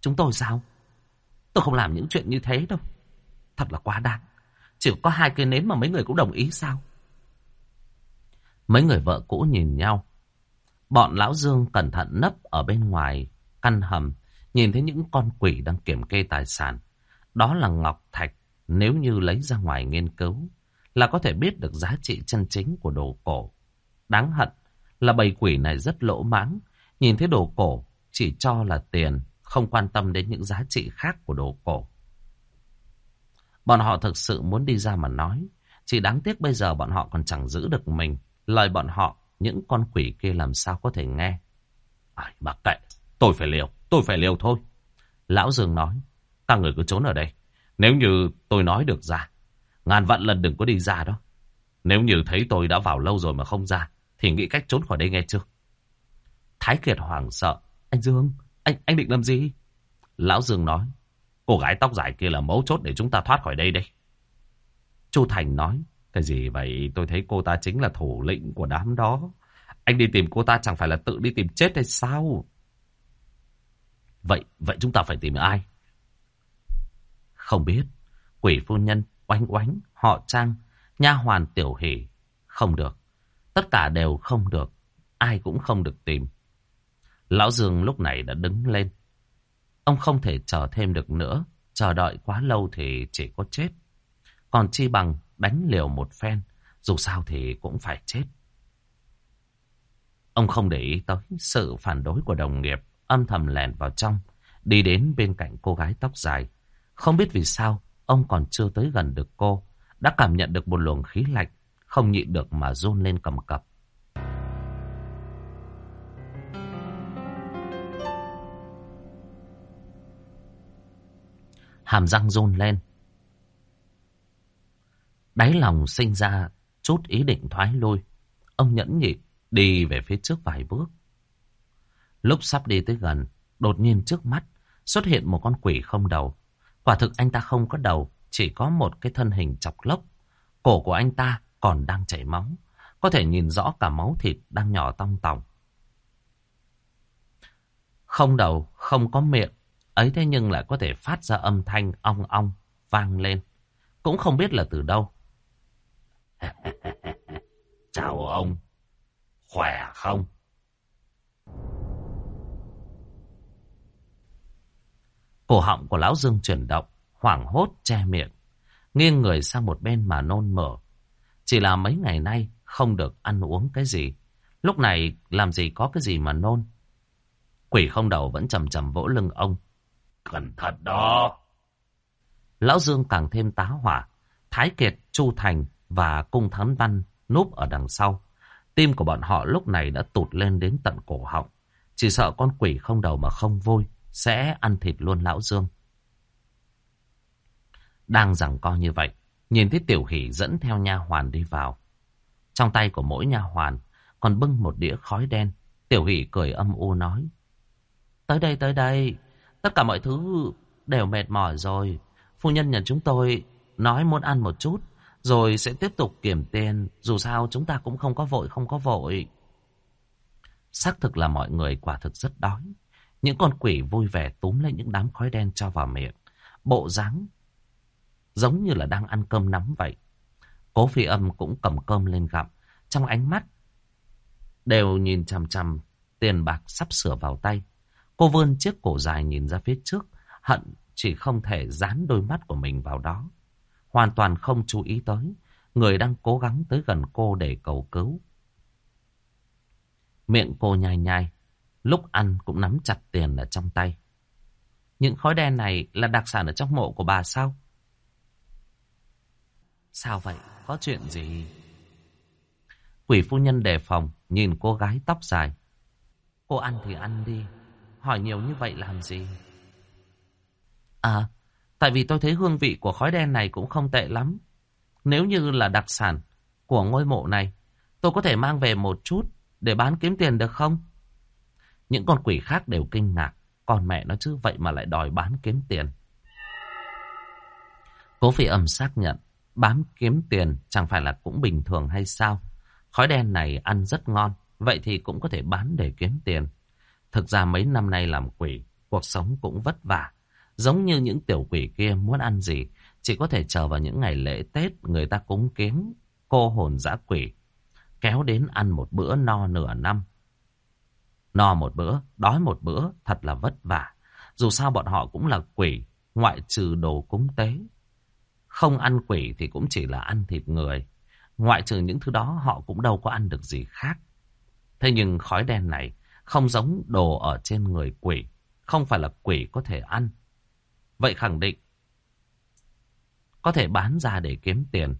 Chúng tôi sao? Tôi không làm những chuyện như thế đâu. Thật là quá đáng. Chỉ có hai cây nến mà mấy người cũng đồng ý sao? Mấy người vợ cũ nhìn nhau. Bọn lão Dương cẩn thận nấp ở bên ngoài căn hầm, nhìn thấy những con quỷ đang kiểm kê tài sản. Đó là ngọc thạch, nếu như lấy ra ngoài nghiên cứu, là có thể biết được giá trị chân chính của đồ cổ. Đáng hận là bầy quỷ này rất lỗ mãng, nhìn thấy đồ cổ chỉ cho là tiền, không quan tâm đến những giá trị khác của đồ cổ. Bọn họ thực sự muốn đi ra mà nói, chỉ đáng tiếc bây giờ bọn họ còn chẳng giữ được mình. Lời bọn họ những con quỷ kia làm sao có thể nghe. Ai mặc kệ, tôi phải liều, tôi phải liều thôi. Lão Dương nói, các người cứ trốn ở đây. Nếu như tôi nói được ra, ngàn vạn lần đừng có đi ra đó. Nếu như thấy tôi đã vào lâu rồi mà không ra, thì nghĩ cách trốn khỏi đây nghe chưa? Thái Kiệt hoảng sợ. Anh Dương, anh anh định làm gì? Lão Dương nói, cô gái tóc dài kia là mấu chốt để chúng ta thoát khỏi đây đây. Chu Thành nói, cái gì vậy? Tôi thấy cô ta chính là thủ lĩnh của đám đó. Anh đi tìm cô ta chẳng phải là tự đi tìm chết hay sao? Vậy, vậy chúng ta phải tìm ai? Không biết. Quỷ phu nhân, oánh oánh, họ trang, nha hoàn tiểu hỷ. Không được. Tất cả đều không được. Ai cũng không được tìm. Lão Dương lúc này đã đứng lên. Ông không thể chờ thêm được nữa. Chờ đợi quá lâu thì chỉ có chết. Còn chi bằng đánh liều một phen. Dù sao thì cũng phải chết. Ông không để ý tới sự phản đối của đồng nghiệp. Âm thầm lèn vào trong. Đi đến bên cạnh cô gái tóc dài. Không biết vì sao ông còn chưa tới gần được cô. Đã cảm nhận được một luồng khí lạnh. Không nhịn được mà run lên cầm cập. hàm răng run lên. Đáy lòng sinh ra chút ý định thoái lui. Ông nhẫn nhịn đi về phía trước vài bước. Lúc sắp đi tới gần, đột nhiên trước mắt xuất hiện một con quỷ không đầu. Quả thực anh ta không có đầu, chỉ có một cái thân hình chọc lốc. Cổ của anh ta còn đang chảy máu. Có thể nhìn rõ cả máu thịt đang nhỏ tong tòng. Không đầu, không có miệng, ấy thế nhưng lại có thể phát ra âm thanh ong ong vang lên. Cũng không biết là từ đâu. Chào ông, khỏe không? Cổ họng của lão Dương chuyển động, hoảng hốt che miệng, nghiêng người sang một bên mà nôn mửa. Chỉ là mấy ngày nay không được ăn uống cái gì. Lúc này làm gì có cái gì mà nôn. Quỷ không đầu vẫn chầm chầm vỗ lưng ông. Cẩn thận đó. Lão Dương càng thêm tá hỏa. Thái Kiệt, Chu Thành và Cung Thắng Văn núp ở đằng sau. Tim của bọn họ lúc này đã tụt lên đến tận cổ họng. Chỉ sợ con quỷ không đầu mà không vui sẽ ăn thịt luôn Lão Dương. Đang rằng co như vậy, nhìn thấy Tiểu Hỷ dẫn theo nha hoàn đi vào. Trong tay của mỗi nha hoàn còn bưng một đĩa khói đen. Tiểu Hỷ cười âm u nói. Tới đây, tới đây. Tất cả mọi thứ đều mệt mỏi rồi. Phu nhân nhà chúng tôi nói muốn ăn một chút, rồi sẽ tiếp tục kiểm tiền. Dù sao chúng ta cũng không có vội, không có vội. Xác thực là mọi người quả thực rất đói. Những con quỷ vui vẻ túm lấy những đám khói đen cho vào miệng. Bộ dáng giống như là đang ăn cơm nắm vậy. Cố phi âm cũng cầm cơm lên gặm. Trong ánh mắt đều nhìn chằm chằm tiền bạc sắp sửa vào tay. Cô vươn chiếc cổ dài nhìn ra phía trước, hận chỉ không thể dán đôi mắt của mình vào đó. Hoàn toàn không chú ý tới, người đang cố gắng tới gần cô để cầu cứu. Miệng cô nhai nhai, lúc ăn cũng nắm chặt tiền ở trong tay. Những khói đen này là đặc sản ở trong mộ của bà sao? Sao vậy? Có chuyện gì? Quỷ phu nhân đề phòng, nhìn cô gái tóc dài. Cô ăn thì ăn đi, Hỏi nhiều như vậy làm gì? À, tại vì tôi thấy hương vị của khói đen này cũng không tệ lắm. Nếu như là đặc sản của ngôi mộ này, tôi có thể mang về một chút để bán kiếm tiền được không? Những con quỷ khác đều kinh ngạc. Còn mẹ nó chứ vậy mà lại đòi bán kiếm tiền. Cố phi âm xác nhận, bán kiếm tiền chẳng phải là cũng bình thường hay sao? Khói đen này ăn rất ngon, vậy thì cũng có thể bán để kiếm tiền. Thực ra mấy năm nay làm quỷ, cuộc sống cũng vất vả. Giống như những tiểu quỷ kia muốn ăn gì, chỉ có thể chờ vào những ngày lễ Tết người ta cúng kiến cô hồn dã quỷ. Kéo đến ăn một bữa no nửa năm. No một bữa, đói một bữa, thật là vất vả. Dù sao bọn họ cũng là quỷ, ngoại trừ đồ cúng tế. Không ăn quỷ thì cũng chỉ là ăn thịt người. Ngoại trừ những thứ đó họ cũng đâu có ăn được gì khác. Thế nhưng khói đen này không giống đồ ở trên người quỷ. Không phải là quỷ có thể ăn. Vậy khẳng định. Có thể bán ra để kiếm tiền.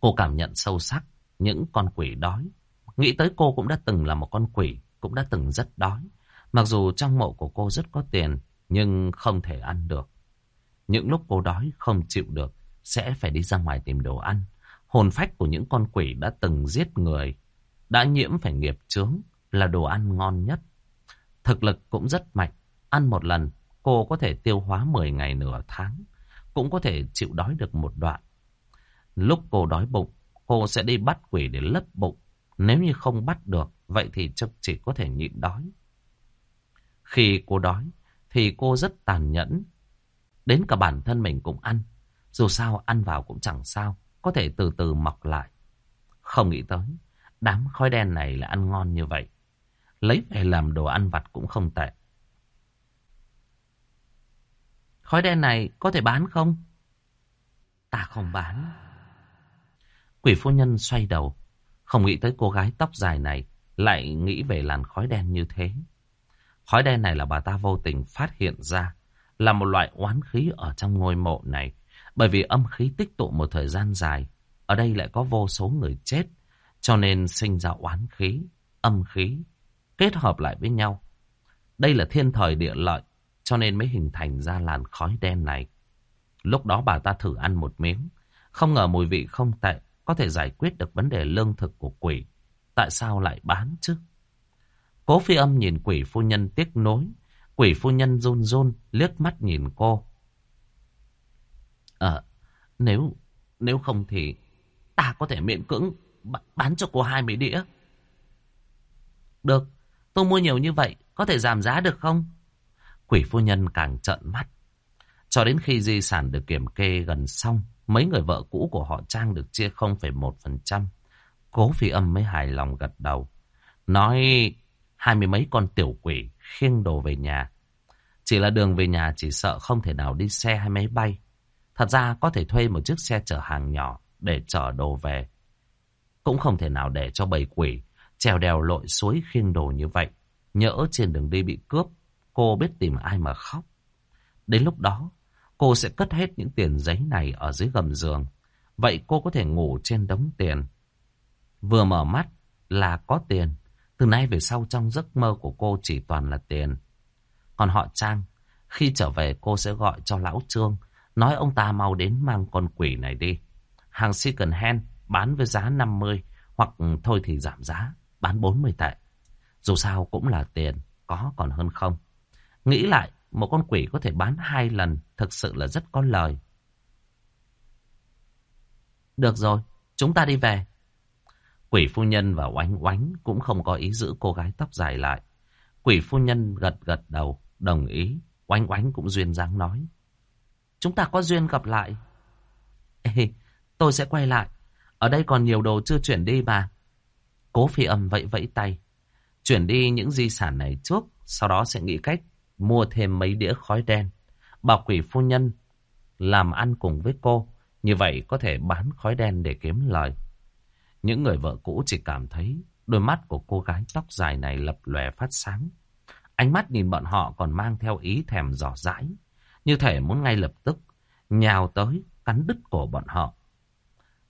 Cô cảm nhận sâu sắc những con quỷ đói. Nghĩ tới cô cũng đã từng là một con quỷ. Cũng đã từng rất đói. Mặc dù trong mộ của cô rất có tiền. Nhưng không thể ăn được. Những lúc cô đói không chịu được. Sẽ phải đi ra ngoài tìm đồ ăn. Hồn phách của những con quỷ đã từng giết người. Đã nhiễm phải nghiệp chướng là đồ ăn ngon nhất. Thực lực cũng rất mạnh. Ăn một lần, cô có thể tiêu hóa 10 ngày nửa tháng. Cũng có thể chịu đói được một đoạn. Lúc cô đói bụng, cô sẽ đi bắt quỷ để lấp bụng. Nếu như không bắt được, vậy thì chỉ có thể nhịn đói. Khi cô đói, thì cô rất tàn nhẫn. Đến cả bản thân mình cũng ăn. Dù sao ăn vào cũng chẳng sao. Có thể từ từ mọc lại. Không nghĩ tới, đám khói đen này là ăn ngon như vậy. Lấy về làm đồ ăn vặt cũng không tệ. Khói đen này có thể bán không? Ta không bán. Quỷ phu nhân xoay đầu. Không nghĩ tới cô gái tóc dài này lại nghĩ về làn khói đen như thế. Khói đen này là bà ta vô tình phát hiện ra là một loại oán khí ở trong ngôi mộ này. Bởi vì âm khí tích tụ một thời gian dài, ở đây lại có vô số người chết, cho nên sinh ra oán khí, âm khí, kết hợp lại với nhau. Đây là thiên thời địa lợi, cho nên mới hình thành ra làn khói đen này. Lúc đó bà ta thử ăn một miếng, không ngờ mùi vị không tệ, có thể giải quyết được vấn đề lương thực của quỷ. Tại sao lại bán chứ? Cố phi âm nhìn quỷ phu nhân tiếc nối. Quỷ phu nhân run run liếc mắt nhìn cô. Ờ, nếu, nếu không thì ta có thể miễn cưỡng bán cho cô hai mấy đĩa. Được, tôi mua nhiều như vậy, có thể giảm giá được không? Quỷ phu nhân càng trợn mắt. Cho đến khi di sản được kiểm kê gần xong, mấy người vợ cũ của họ Trang được chia 0,1%. Cố phi âm mới hài lòng gật đầu. Nói hai mươi mấy con tiểu quỷ khiêng đồ về nhà. Chỉ là đường về nhà chỉ sợ không thể nào đi xe hay máy bay. Thật ra có thể thuê một chiếc xe chở hàng nhỏ để chở đồ về. Cũng không thể nào để cho bầy quỷ trèo đèo lội suối khiêng đồ như vậy. Nhỡ trên đường đi bị cướp, cô biết tìm ai mà khóc. Đến lúc đó, cô sẽ cất hết những tiền giấy này ở dưới gầm giường. Vậy cô có thể ngủ trên đống tiền. Vừa mở mắt là có tiền. Từ nay về sau trong giấc mơ của cô chỉ toàn là tiền. Còn họ Trang, khi trở về cô sẽ gọi cho lão Trương, nói ông ta mau đến mang con quỷ này đi. Hàng second hand bán với giá 50, hoặc thôi thì giảm giá, bán 40 tệ. Dù sao cũng là tiền, có còn hơn không. Nghĩ lại, một con quỷ có thể bán hai lần, thực sự là rất có lời. Được rồi, chúng ta đi về. Quỷ phu nhân và oánh oánh cũng không có ý giữ cô gái tóc dài lại. Quỷ phu nhân gật gật đầu, đồng ý. Oánh oánh cũng duyên dáng nói. Chúng ta có duyên gặp lại. Ê, tôi sẽ quay lại. Ở đây còn nhiều đồ chưa chuyển đi mà. Cố phi âm vẫy vẫy tay. Chuyển đi những di sản này trước, sau đó sẽ nghĩ cách mua thêm mấy đĩa khói đen. Bảo quỷ phu nhân làm ăn cùng với cô. Như vậy có thể bán khói đen để kiếm lời. Những người vợ cũ chỉ cảm thấy đôi mắt của cô gái tóc dài này lập lòe phát sáng. Ánh mắt nhìn bọn họ còn mang theo ý thèm dò dãi. Như thể muốn ngay lập tức nhào tới cắn đứt cổ bọn họ.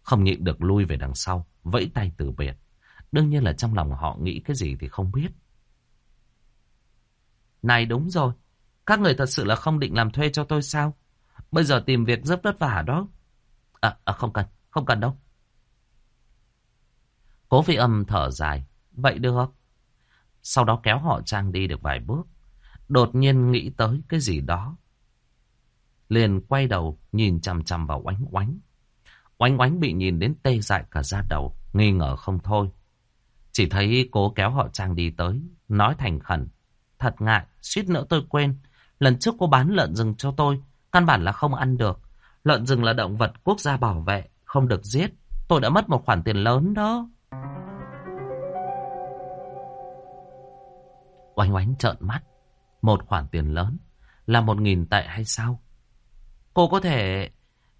Không nhịn được lui về đằng sau, vẫy tay từ biệt. Đương nhiên là trong lòng họ nghĩ cái gì thì không biết. Này đúng rồi, các người thật sự là không định làm thuê cho tôi sao? Bây giờ tìm việc rất vất vả đó. À, à không cần, không cần đâu. Cố phi âm thở dài. Vậy được. Sau đó kéo họ Trang đi được vài bước. Đột nhiên nghĩ tới cái gì đó. Liền quay đầu nhìn chằm chằm vào oánh oánh. Oánh oánh bị nhìn đến tê dại cả da đầu. Nghi ngờ không thôi. Chỉ thấy cố kéo họ Trang đi tới. Nói thành khẩn. Thật ngại. Suýt nữa tôi quên. Lần trước cô bán lợn rừng cho tôi. Căn bản là không ăn được. Lợn rừng là động vật quốc gia bảo vệ. Không được giết. Tôi đã mất một khoản tiền lớn đó. Oanh oánh trợn mắt. Một khoản tiền lớn. Là một nghìn tệ hay sao? Cô có thể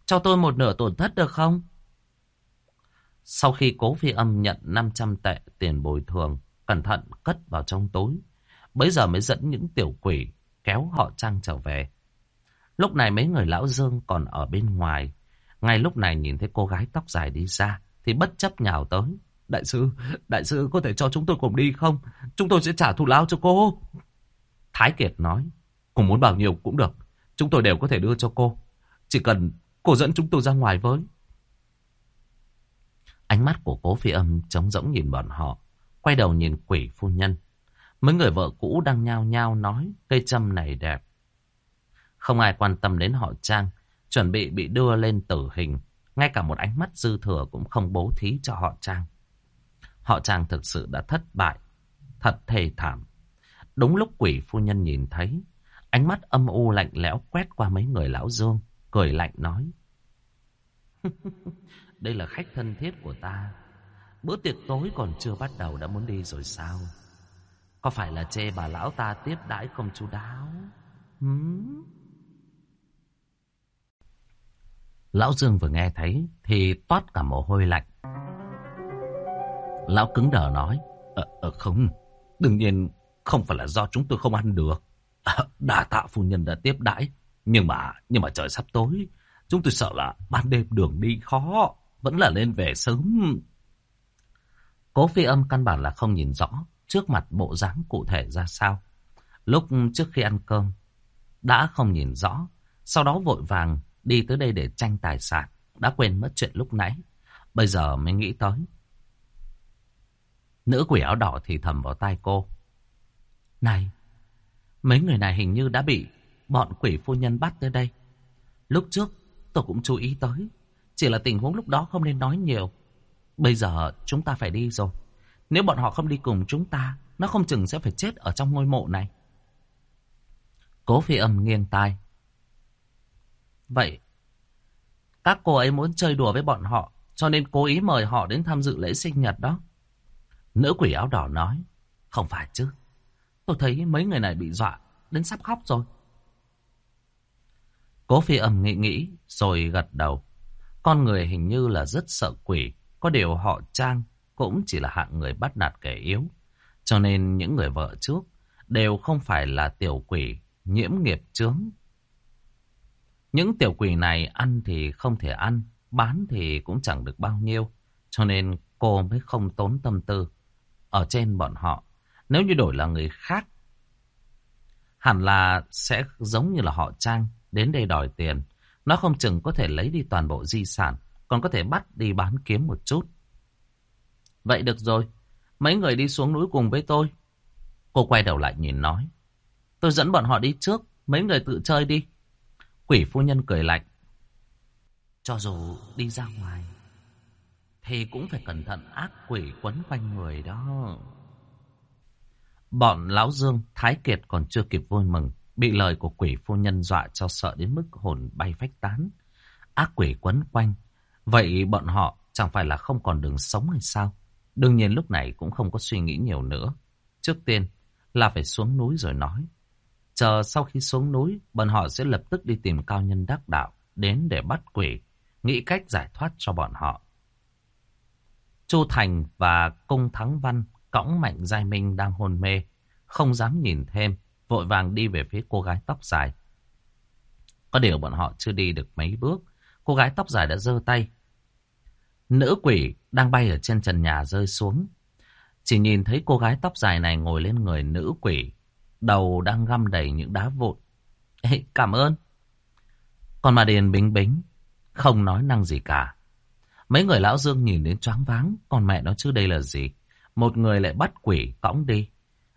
cho tôi một nửa tổn thất được không? Sau khi cố phi âm nhận 500 tệ tiền bồi thường, cẩn thận cất vào trong túi bấy giờ mới dẫn những tiểu quỷ kéo họ Trang trở về. Lúc này mấy người lão Dương còn ở bên ngoài. Ngay lúc này nhìn thấy cô gái tóc dài đi ra, thì bất chấp nhào tới. Đại sư, đại sư có thể cho chúng tôi cùng đi không? Chúng tôi sẽ trả thù lao cho cô. Thái Kiệt nói, cùng muốn bao nhiêu cũng được. Chúng tôi đều có thể đưa cho cô. Chỉ cần cô dẫn chúng tôi ra ngoài với. Ánh mắt của cố phi âm trống rỗng nhìn bọn họ. Quay đầu nhìn quỷ phu nhân. Mấy người vợ cũ đang nhao nhao nói cây châm này đẹp. Không ai quan tâm đến họ Trang. Chuẩn bị bị đưa lên tử hình. Ngay cả một ánh mắt dư thừa cũng không bố thí cho họ Trang. Họ trang thực sự đã thất bại. Thật thề thảm. Đúng lúc quỷ phu nhân nhìn thấy, ánh mắt âm u lạnh lẽo quét qua mấy người lão dương, cười lạnh nói. Đây là khách thân thiết của ta. Bữa tiệc tối còn chưa bắt đầu đã muốn đi rồi sao? Có phải là chê bà lão ta tiếp đãi không chu đáo? Hmm? Lão Dương vừa nghe thấy thì toát cả mồ hôi lạnh. Lão cứng đờ nói, Ờ, ờ không, đương nhiên không phải là do chúng tôi không ăn được. À, đà tạ phu nhân đã tiếp đãi, nhưng mà nhưng mà trời sắp tối, chúng tôi sợ là ban đêm đường đi khó, vẫn là lên về sớm. Cố phi âm căn bản là không nhìn rõ trước mặt bộ dáng cụ thể ra sao. Lúc trước khi ăn cơm, đã không nhìn rõ, sau đó vội vàng đi tới đây để tranh tài sản, đã quên mất chuyện lúc nãy. Bây giờ mới nghĩ tới. Nữ quỷ áo đỏ thì thầm vào tai cô. Này, mấy người này hình như đã bị bọn quỷ phu nhân bắt tới đây. Lúc trước tôi cũng chú ý tới, chỉ là tình huống lúc đó không nên nói nhiều. Bây giờ chúng ta phải đi rồi. Nếu bọn họ không đi cùng chúng ta, nó không chừng sẽ phải chết ở trong ngôi mộ này. Cố phi âm nghiêng tai. Vậy, các cô ấy muốn chơi đùa với bọn họ, cho nên cố ý mời họ đến tham dự lễ sinh nhật đó. Nữ quỷ áo đỏ nói, không phải chứ. Tôi thấy mấy người này bị dọa, đến sắp khóc rồi. Cố phi âm nghĩ nghĩ, rồi gật đầu. Con người hình như là rất sợ quỷ, có điều họ trang cũng chỉ là hạng người bắt nạt kẻ yếu. Cho nên những người vợ trước đều không phải là tiểu quỷ nhiễm nghiệp chướng. Những tiểu quỷ này ăn thì không thể ăn, bán thì cũng chẳng được bao nhiêu. Cho nên cô mới không tốn tâm tư ở trên bọn họ. Nếu như đổi là người khác, hẳn là sẽ giống như là họ Trang đến đây đòi tiền. Nó không chừng có thể lấy đi toàn bộ di sản, còn có thể bắt đi bán kiếm một chút. Vậy được rồi, mấy người đi xuống núi cùng với tôi. Cô quay đầu lại nhìn nói. Tôi dẫn bọn họ đi trước, mấy người tự chơi đi. Quỷ phu nhân cười lạnh. Cho dù đi ra ngoài, thì cũng phải cẩn thận ác quỷ quấn quanh người đó. Bọn Lão Dương, Thái Kiệt còn chưa kịp vui mừng, bị lời của quỷ phu nhân dọa cho sợ đến mức hồn bay phách tán. Ác quỷ quấn quanh, vậy bọn họ chẳng phải là không còn đường sống hay sao? Đương nhiên lúc này cũng không có suy nghĩ nhiều nữa. Trước tiên là phải xuống núi rồi nói. Chờ sau khi xuống núi, bọn họ sẽ lập tức đi tìm cao nhân đắc đạo, đến để bắt quỷ, nghĩ cách giải thoát cho bọn họ. Chu Thành và Cung Thắng Văn cõng Mạnh Giai Minh đang hôn mê, không dám nhìn thêm, vội vàng đi về phía cô gái tóc dài. Có điều bọn họ chưa đi được mấy bước, cô gái tóc dài đã giơ tay. Nữ quỷ đang bay ở trên trần nhà rơi xuống. Chỉ nhìn thấy cô gái tóc dài này ngồi lên người nữ quỷ, đầu đang găm đầy những đá vụn. Ê, cảm ơn. Còn mà Điền bính bính, không nói năng gì cả. Mấy người lão Dương nhìn đến choáng váng, còn mẹ nó chứ đây là gì? Một người lại bắt quỷ cõng đi.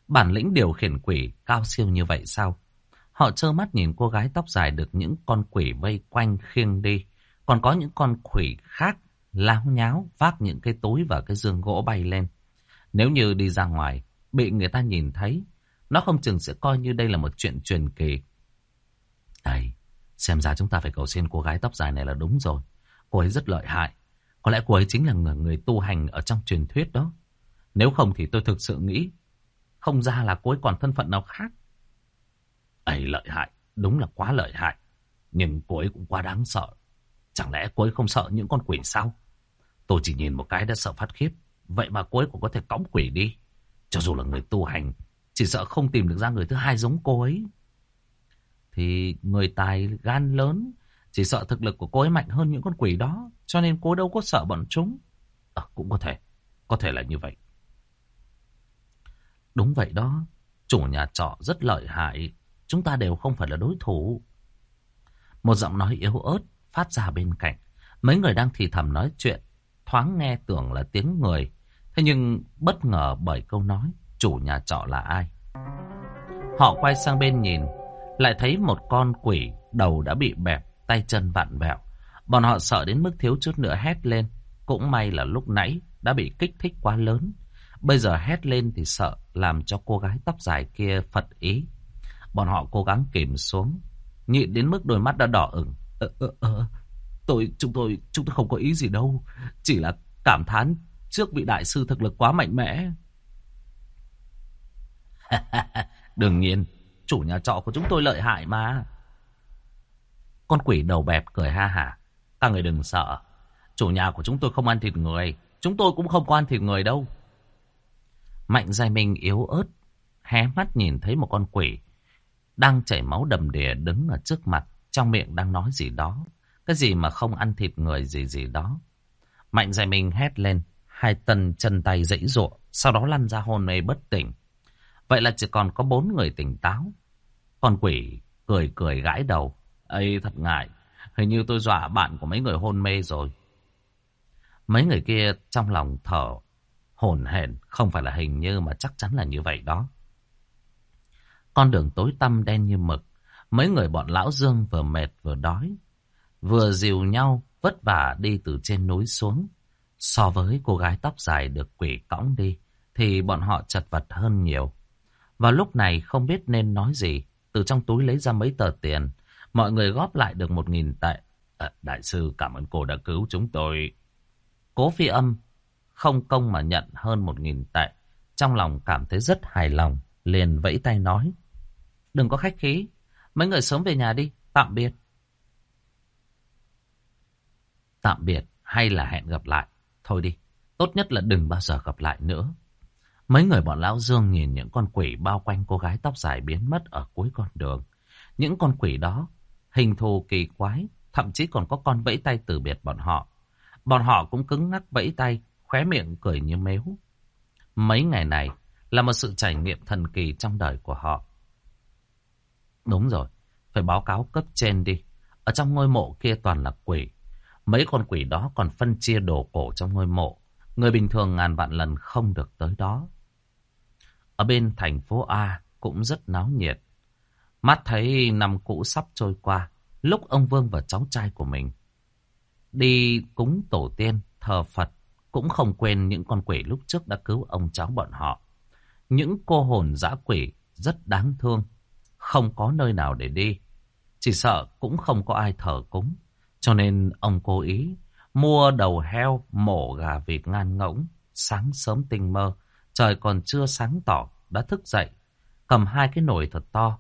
Bản lĩnh điều khiển quỷ cao siêu như vậy sao? Họ trơ mắt nhìn cô gái tóc dài được những con quỷ vây quanh khiêng đi. Còn có những con quỷ khác láo nháo vác những cái túi và cái giường gỗ bay lên. Nếu như đi ra ngoài, bị người ta nhìn thấy, nó không chừng sẽ coi như đây là một chuyện truyền kỳ. Đây, xem ra chúng ta phải cầu xin cô gái tóc dài này là đúng rồi. Cô ấy rất lợi hại. Có lẽ cô ấy chính là người, người tu hành ở trong truyền thuyết đó. Nếu không thì tôi thực sự nghĩ không ra là cô ấy còn thân phận nào khác. ấy lợi hại, đúng là quá lợi hại. Nhưng cô ấy cũng quá đáng sợ. Chẳng lẽ cô ấy không sợ những con quỷ sao? Tôi chỉ nhìn một cái đã sợ phát khiếp. Vậy mà cô ấy cũng có thể cõng quỷ đi. Cho dù là người tu hành, chỉ sợ không tìm được ra người thứ hai giống cô ấy. Thì người tài gan lớn, chỉ sợ thực lực của cô ấy mạnh hơn những con quỷ đó. Cho nên cô đâu có sợ bọn chúng. À, cũng có thể, có thể là như vậy. Đúng vậy đó, chủ nhà trọ rất lợi hại. Chúng ta đều không phải là đối thủ. Một giọng nói yếu ớt phát ra bên cạnh. Mấy người đang thì thầm nói chuyện, thoáng nghe tưởng là tiếng người. Thế nhưng bất ngờ bởi câu nói, chủ nhà trọ là ai? Họ quay sang bên nhìn, lại thấy một con quỷ đầu đã bị bẹp, tay chân vặn vẹo. Bọn họ sợ đến mức thiếu chút nữa hét lên. Cũng may là lúc nãy đã bị kích thích quá lớn. Bây giờ hét lên thì sợ làm cho cô gái tóc dài kia phật ý. Bọn họ cố gắng kìm xuống, nhịn đến mức đôi mắt đã đỏ ửng. Ờ, ờ, ờ, tôi, chúng tôi, chúng tôi không có ý gì đâu. Chỉ là cảm thán trước vị đại sư thực lực quá mạnh mẽ. Đương nhiên, chủ nhà trọ của chúng tôi lợi hại mà. Con quỷ đầu bẹp cười ha hả. Các người đừng sợ. Chủ nhà của chúng tôi không ăn thịt người. Chúng tôi cũng không có ăn thịt người đâu. Mạnh Giai Minh yếu ớt, hé mắt nhìn thấy một con quỷ đang chảy máu đầm đìa đứng ở trước mặt, trong miệng đang nói gì đó. Cái gì mà không ăn thịt người gì gì đó. Mạnh dạy mình hét lên, hai tân chân tay dãy ruộng, sau đó lăn ra hôn mê bất tỉnh. Vậy là chỉ còn có bốn người tỉnh táo. Con quỷ cười cười gãi đầu. ấy thật ngại, hình như tôi dọa bạn của mấy người hôn mê rồi. Mấy người kia trong lòng thở hồn hển không phải là hình như mà chắc chắn là như vậy đó. Con đường tối tăm đen như mực, mấy người bọn lão Dương vừa mệt vừa đói, vừa dìu nhau vất vả đi từ trên núi xuống. So với cô gái tóc dài được quỷ cõng đi, thì bọn họ chật vật hơn nhiều. và lúc này không biết nên nói gì, từ trong túi lấy ra mấy tờ tiền, mọi người góp lại được một nghìn tệ. À, đại sư cảm ơn cô đã cứu chúng tôi. Cố phi âm không công mà nhận hơn một nghìn tệ. Trong lòng cảm thấy rất hài lòng, liền vẫy tay nói. Đừng có khách khí, mấy người sớm về nhà đi, tạm biệt. Tạm biệt hay là hẹn gặp lại, thôi đi, tốt nhất là đừng bao giờ gặp lại nữa. Mấy người bọn Lão Dương nhìn những con quỷ bao quanh cô gái tóc dài biến mất ở cuối con đường. Những con quỷ đó, hình thù kỳ quái, thậm chí còn có con vẫy tay từ biệt bọn họ. Bọn họ cũng cứng ngắc vẫy tay, khóe miệng cười như mếu. Mấy ngày này là một sự trải nghiệm thần kỳ trong đời của họ. Đúng rồi, phải báo cáo cấp trên đi. Ở trong ngôi mộ kia toàn là quỷ. Mấy con quỷ đó còn phân chia đồ cổ trong ngôi mộ. Người bình thường ngàn vạn lần không được tới đó. Ở bên thành phố A cũng rất náo nhiệt. Mắt thấy năm cũ sắp trôi qua. Lúc ông Vương và cháu trai của mình đi cúng tổ tiên, thờ Phật cũng không quên những con quỷ lúc trước đã cứu ông cháu bọn họ. Những cô hồn dã quỷ rất đáng thương, không có nơi nào để đi. Chỉ sợ cũng không có ai thờ cúng. Cho nên ông cố ý mua đầu heo, mổ gà vịt ngan ngỗng. Sáng sớm tinh mơ, trời còn chưa sáng tỏ, đã thức dậy. Cầm hai cái nồi thật to.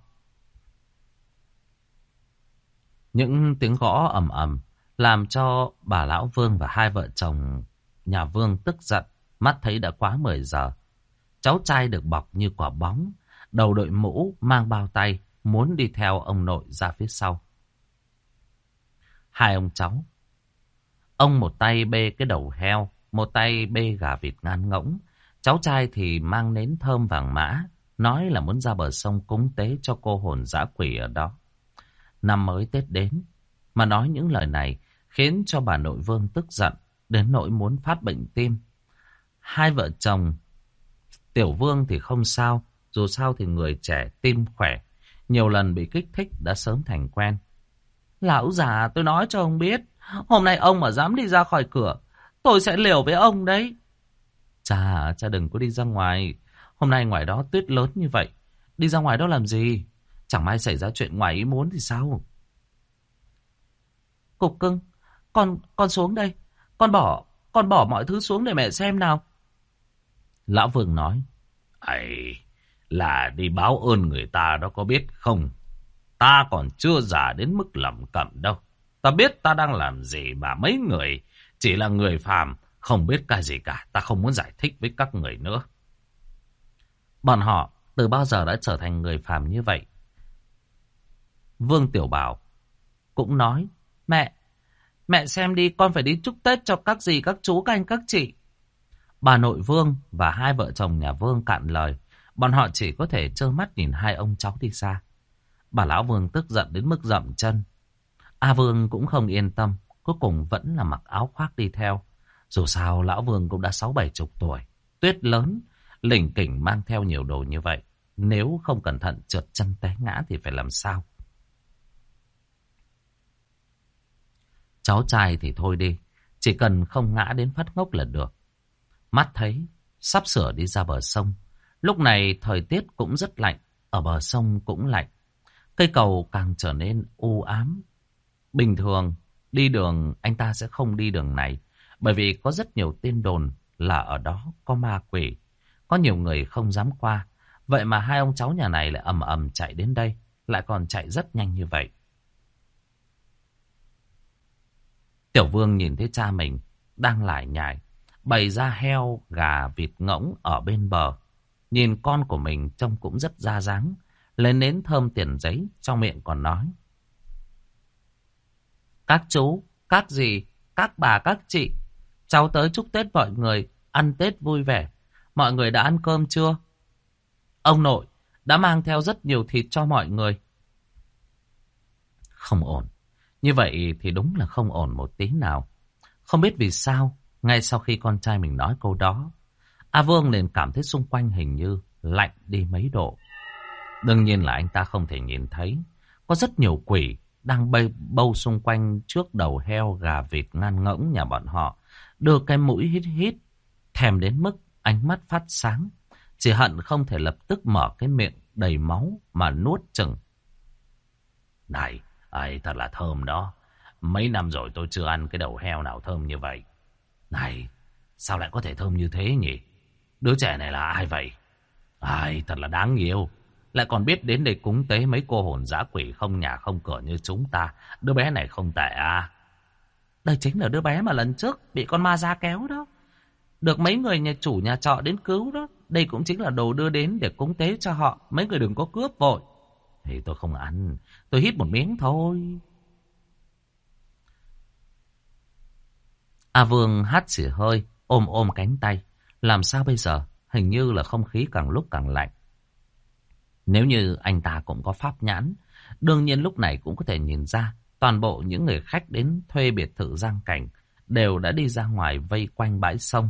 Những tiếng gõ ầm ầm làm cho bà Lão Vương và hai vợ chồng Nhà vương tức giận, mắt thấy đã quá 10 giờ. Cháu trai được bọc như quả bóng, đầu đội mũ, mang bao tay, muốn đi theo ông nội ra phía sau. Hai ông cháu. Ông một tay bê cái đầu heo, một tay bê gà vịt ngan ngỗng. Cháu trai thì mang nến thơm vàng mã, nói là muốn ra bờ sông cúng tế cho cô hồn dã quỷ ở đó. Năm mới Tết đến, mà nói những lời này khiến cho bà nội vương tức giận đến nỗi muốn phát bệnh tim. Hai vợ chồng, Tiểu Vương thì không sao, dù sao thì người trẻ tim khỏe, nhiều lần bị kích thích đã sớm thành quen. Lão già tôi nói cho ông biết, hôm nay ông mà dám đi ra khỏi cửa, tôi sẽ liều với ông đấy. Cha, cha đừng có đi ra ngoài, hôm nay ngoài đó tuyết lớn như vậy, đi ra ngoài đó làm gì? Chẳng may xảy ra chuyện ngoài ý muốn thì sao? Cục cưng, con, con xuống đây. Con bỏ, con bỏ mọi thứ xuống để mẹ xem nào. Lão Vương nói. ấy là đi báo ơn người ta đó có biết không? Ta còn chưa già đến mức lầm cẩm đâu. Ta biết ta đang làm gì mà mấy người chỉ là người phàm, không biết cái gì cả. Ta không muốn giải thích với các người nữa. Bọn họ từ bao giờ đã trở thành người phàm như vậy? Vương Tiểu Bảo cũng nói, mẹ, Mẹ xem đi, con phải đi chúc Tết cho các dì, các chú, các anh, các chị. Bà nội Vương và hai vợ chồng nhà Vương cạn lời. Bọn họ chỉ có thể trơ mắt nhìn hai ông cháu đi xa. Bà Lão Vương tức giận đến mức dậm chân. A Vương cũng không yên tâm, cuối cùng vẫn là mặc áo khoác đi theo. Dù sao Lão Vương cũng đã sáu bảy chục tuổi, tuyết lớn, lỉnh kỉnh mang theo nhiều đồ như vậy. Nếu không cẩn thận trượt chân té ngã thì phải làm sao? Cháu trai thì thôi đi, chỉ cần không ngã đến phát ngốc là được. Mắt thấy, sắp sửa đi ra bờ sông. Lúc này thời tiết cũng rất lạnh, ở bờ sông cũng lạnh. Cây cầu càng trở nên u ám. Bình thường, đi đường anh ta sẽ không đi đường này, bởi vì có rất nhiều tin đồn là ở đó có ma quỷ. Có nhiều người không dám qua, Vậy mà hai ông cháu nhà này lại ầm ầm chạy đến đây. Lại còn chạy rất nhanh như vậy. Tiểu vương nhìn thấy cha mình đang lải nhải. Bày ra heo, gà, vịt ngỗng ở bên bờ. Nhìn con của mình trông cũng rất ra dáng. Lên nến thơm tiền giấy, trong miệng còn nói. Các chú, các dì, các bà, các chị. Cháu tới chúc Tết mọi người, ăn Tết vui vẻ. Mọi người đã ăn cơm chưa? Ông nội đã mang theo rất nhiều thịt cho mọi người. Không ổn. Như vậy thì đúng là không ổn một tí nào. Không biết vì sao, ngay sau khi con trai mình nói câu đó, A Vương liền cảm thấy xung quanh hình như lạnh đi mấy độ. Đương nhiên là anh ta không thể nhìn thấy. Có rất nhiều quỷ đang bay bâu xung quanh trước đầu heo, gà, vịt ngan ngỗng nhà bọn họ. Đưa cái mũi hít hít, thèm đến mức ánh mắt phát sáng. Chỉ hận không thể lập tức mở cái miệng đầy máu mà nuốt chừng. Này, ấy thật là thơm đó. Mấy năm rồi tôi chưa ăn cái đầu heo nào thơm như vậy. Này, sao lại có thể thơm như thế nhỉ? Đứa trẻ này là ai vậy? Ai, thật là đáng yêu. Lại còn biết đến để cúng tế mấy cô hồn dã quỷ không nhà không cửa như chúng ta. Đứa bé này không tệ à? Đây chính là đứa bé mà lần trước bị con ma ra kéo đó. Được mấy người nhà chủ nhà trọ đến cứu đó. Đây cũng chính là đồ đưa đến để cúng tế cho họ. Mấy người đừng có cướp vội. Thì tôi không ăn. Tôi hít một miếng thôi. A Vương hát xỉa hơi, ôm ôm cánh tay. Làm sao bây giờ? Hình như là không khí càng lúc càng lạnh. Nếu như anh ta cũng có pháp nhãn, đương nhiên lúc này cũng có thể nhìn ra toàn bộ những người khách đến thuê biệt thự Giang Cảnh đều đã đi ra ngoài vây quanh bãi sông.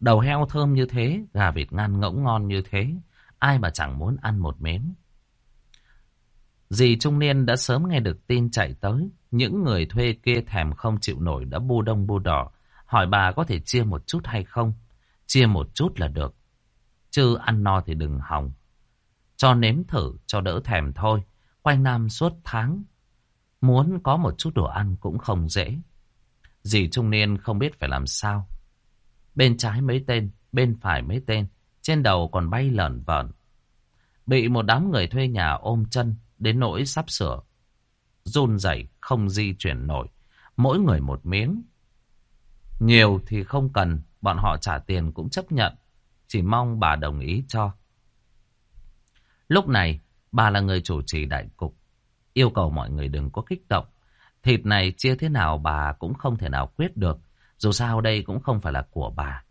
Đầu heo thơm như thế, gà vịt ngan ngỗng ngon như thế, ai mà chẳng muốn ăn một miếng. Dì trung niên đã sớm nghe được tin chạy tới, những người thuê kia thèm không chịu nổi đã bu đông bu đỏ, hỏi bà có thể chia một chút hay không. Chia một chút là được, chứ ăn no thì đừng hỏng. Cho nếm thử cho đỡ thèm thôi, quanh năm suốt tháng. Muốn có một chút đồ ăn cũng không dễ. Dì trung niên không biết phải làm sao. Bên trái mấy tên, bên phải mấy tên, trên đầu còn bay lởn vởn. Bị một đám người thuê nhà ôm chân, đến nỗi sắp sửa. Run rẩy không di chuyển nổi, mỗi người một miếng. Nhiều thì không cần, bọn họ trả tiền cũng chấp nhận, chỉ mong bà đồng ý cho. Lúc này, bà là người chủ trì đại cục, yêu cầu mọi người đừng có kích động. Thịt này chia thế nào bà cũng không thể nào quyết được, dù sao đây cũng không phải là của bà.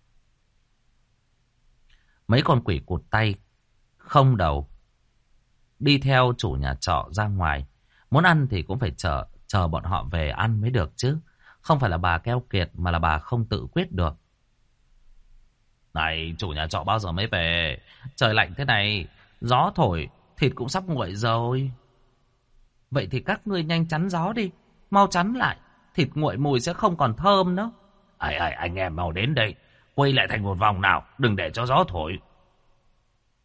Mấy con quỷ cụt tay, không đầu, đi theo chủ nhà trọ ra ngoài. Muốn ăn thì cũng phải chờ, chờ bọn họ về ăn mới được chứ. Không phải là bà keo kiệt mà là bà không tự quyết được. Này, chủ nhà trọ bao giờ mới về? Trời lạnh thế này, gió thổi, thịt cũng sắp nguội rồi. Vậy thì các ngươi nhanh chắn gió đi, mau chắn lại, thịt nguội mùi sẽ không còn thơm nữa. Ai ai anh em mau đến đây, quay lại thành một vòng nào, đừng để cho gió thổi.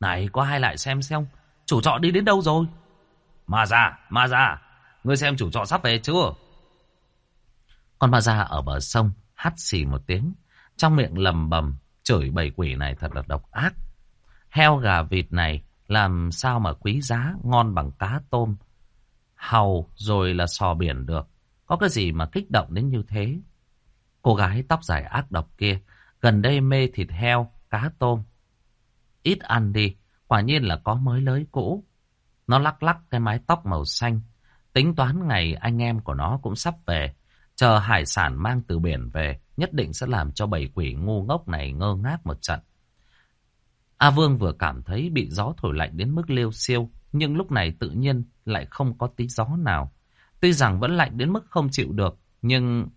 Này, có ai lại xem xem, chủ trọ đi đến đâu rồi? Mà già, mà già, ngươi xem chủ trọ sắp về chưa? Con ma già ở bờ sông, hắt xì một tiếng, trong miệng lầm bầm, chửi bầy quỷ này thật là độc ác. Heo gà vịt này làm sao mà quý giá, ngon bằng cá tôm, Hầu rồi là sò biển được. Có cái gì mà kích động đến như thế? Cô gái tóc dài ác độc kia, gần đây mê thịt heo, cá tôm. Ít ăn đi, quả nhiên là có mới lới cũ. Nó lắc lắc cái mái tóc màu xanh. Tính toán ngày anh em của nó cũng sắp về. Chờ hải sản mang từ biển về, nhất định sẽ làm cho bầy quỷ ngu ngốc này ngơ ngác một trận. A Vương vừa cảm thấy bị gió thổi lạnh đến mức liêu siêu, nhưng lúc này tự nhiên lại không có tí gió nào. Tuy rằng vẫn lạnh đến mức không chịu được, nhưng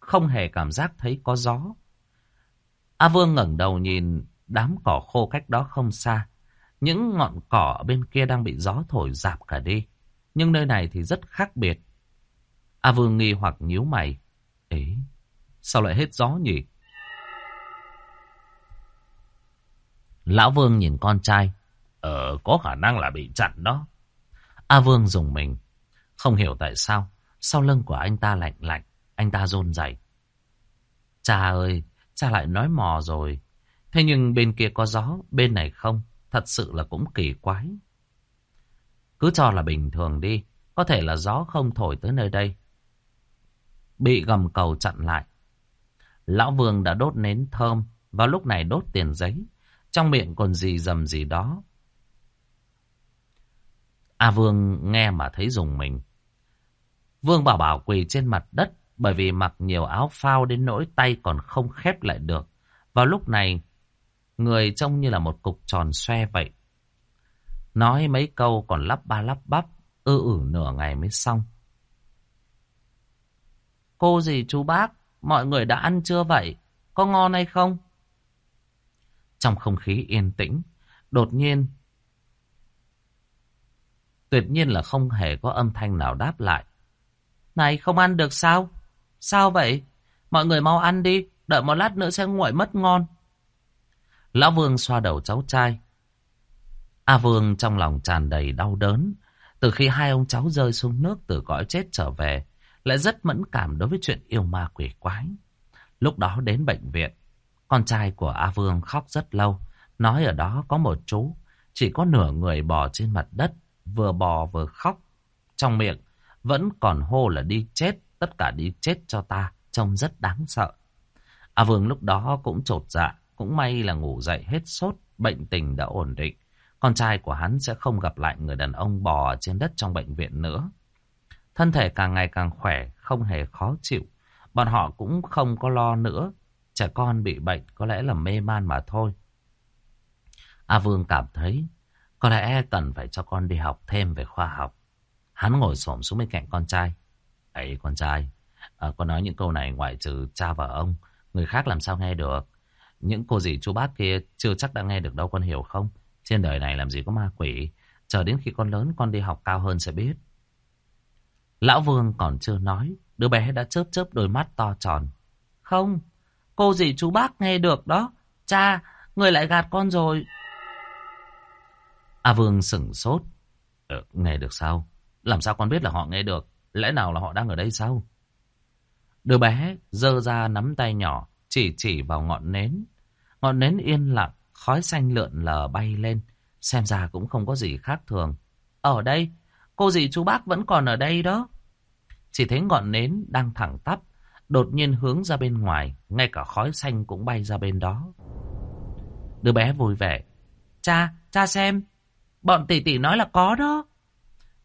không hề cảm giác thấy có gió. A Vương ngẩng đầu nhìn đám cỏ khô cách đó không xa. Những ngọn cỏ bên kia đang bị gió thổi dạp cả đi. Nhưng nơi này thì rất khác biệt. A Vương nghi hoặc nhíu mày. Ấy, sao lại hết gió nhỉ? Lão Vương nhìn con trai. Ờ, có khả năng là bị chặn đó. A Vương dùng mình. Không hiểu tại sao. Sau lưng của anh ta lạnh lạnh. Anh ta rôn rẩy. Cha ơi, cha lại nói mò rồi. Thế nhưng bên kia có gió, bên này không. thật sự là cũng kỳ quái. Cứ cho là bình thường đi, có thể là gió không thổi tới nơi đây. Bị gầm cầu chặn lại. Lão Vương đã đốt nến thơm, vào lúc này đốt tiền giấy, trong miệng còn gì dầm gì đó. A Vương nghe mà thấy dùng mình. Vương Bảo Bảo quỳ trên mặt đất bởi vì mặc nhiều áo phao đến nỗi tay còn không khép lại được. Vào lúc này, người trông như là một cục tròn xoe vậy. Nói mấy câu còn lắp ba lắp bắp, ư ử nửa ngày mới xong. Cô gì chú bác, mọi người đã ăn chưa vậy? Có ngon hay không? Trong không khí yên tĩnh, đột nhiên, tuyệt nhiên là không hề có âm thanh nào đáp lại. Này, không ăn được sao? Sao vậy? Mọi người mau ăn đi, đợi một lát nữa sẽ nguội mất ngon. Lão Vương xoa đầu cháu trai. A Vương trong lòng tràn đầy đau đớn. Từ khi hai ông cháu rơi xuống nước từ cõi chết trở về, lại rất mẫn cảm đối với chuyện yêu ma quỷ quái. Lúc đó đến bệnh viện, con trai của A Vương khóc rất lâu, nói ở đó có một chú, chỉ có nửa người bò trên mặt đất, vừa bò vừa khóc. Trong miệng vẫn còn hô là đi chết, tất cả đi chết cho ta, trông rất đáng sợ. A Vương lúc đó cũng trột dạ, cũng may là ngủ dậy hết sốt, bệnh tình đã ổn định. Con trai của hắn sẽ không gặp lại người đàn ông bò trên đất trong bệnh viện nữa. Thân thể càng ngày càng khỏe, không hề khó chịu. Bọn họ cũng không có lo nữa. Trẻ con bị bệnh có lẽ là mê man mà thôi. A Vương cảm thấy có lẽ cần phải cho con đi học thêm về khoa học. Hắn ngồi xổm xuống bên cạnh con trai. Ấy con trai, à, con nói những câu này ngoại trừ cha và ông. Người khác làm sao nghe được. Những cô dì chú bác kia chưa chắc đã nghe được đâu con hiểu không? Trên đời này làm gì có ma quỷ. Chờ đến khi con lớn con đi học cao hơn sẽ biết. Lão Vương còn chưa nói. Đứa bé đã chớp chớp đôi mắt to tròn. Không, cô dì chú bác nghe được đó. Cha, người lại gạt con rồi. A Vương sửng sốt. Ừ, nghe được sao? Làm sao con biết là họ nghe được? Lẽ nào là họ đang ở đây sao? Đứa bé dơ ra nắm tay nhỏ, chỉ chỉ vào ngọn nến. Ngọn nến yên lặng, khói xanh lượn lờ bay lên. Xem ra cũng không có gì khác thường. Ở đây, cô dì chú bác vẫn còn ở đây đó. Chỉ thấy ngọn nến đang thẳng tắp, đột nhiên hướng ra bên ngoài, ngay cả khói xanh cũng bay ra bên đó. Đứa bé vui vẻ. Cha, cha xem, bọn tỷ tỷ nói là có đó.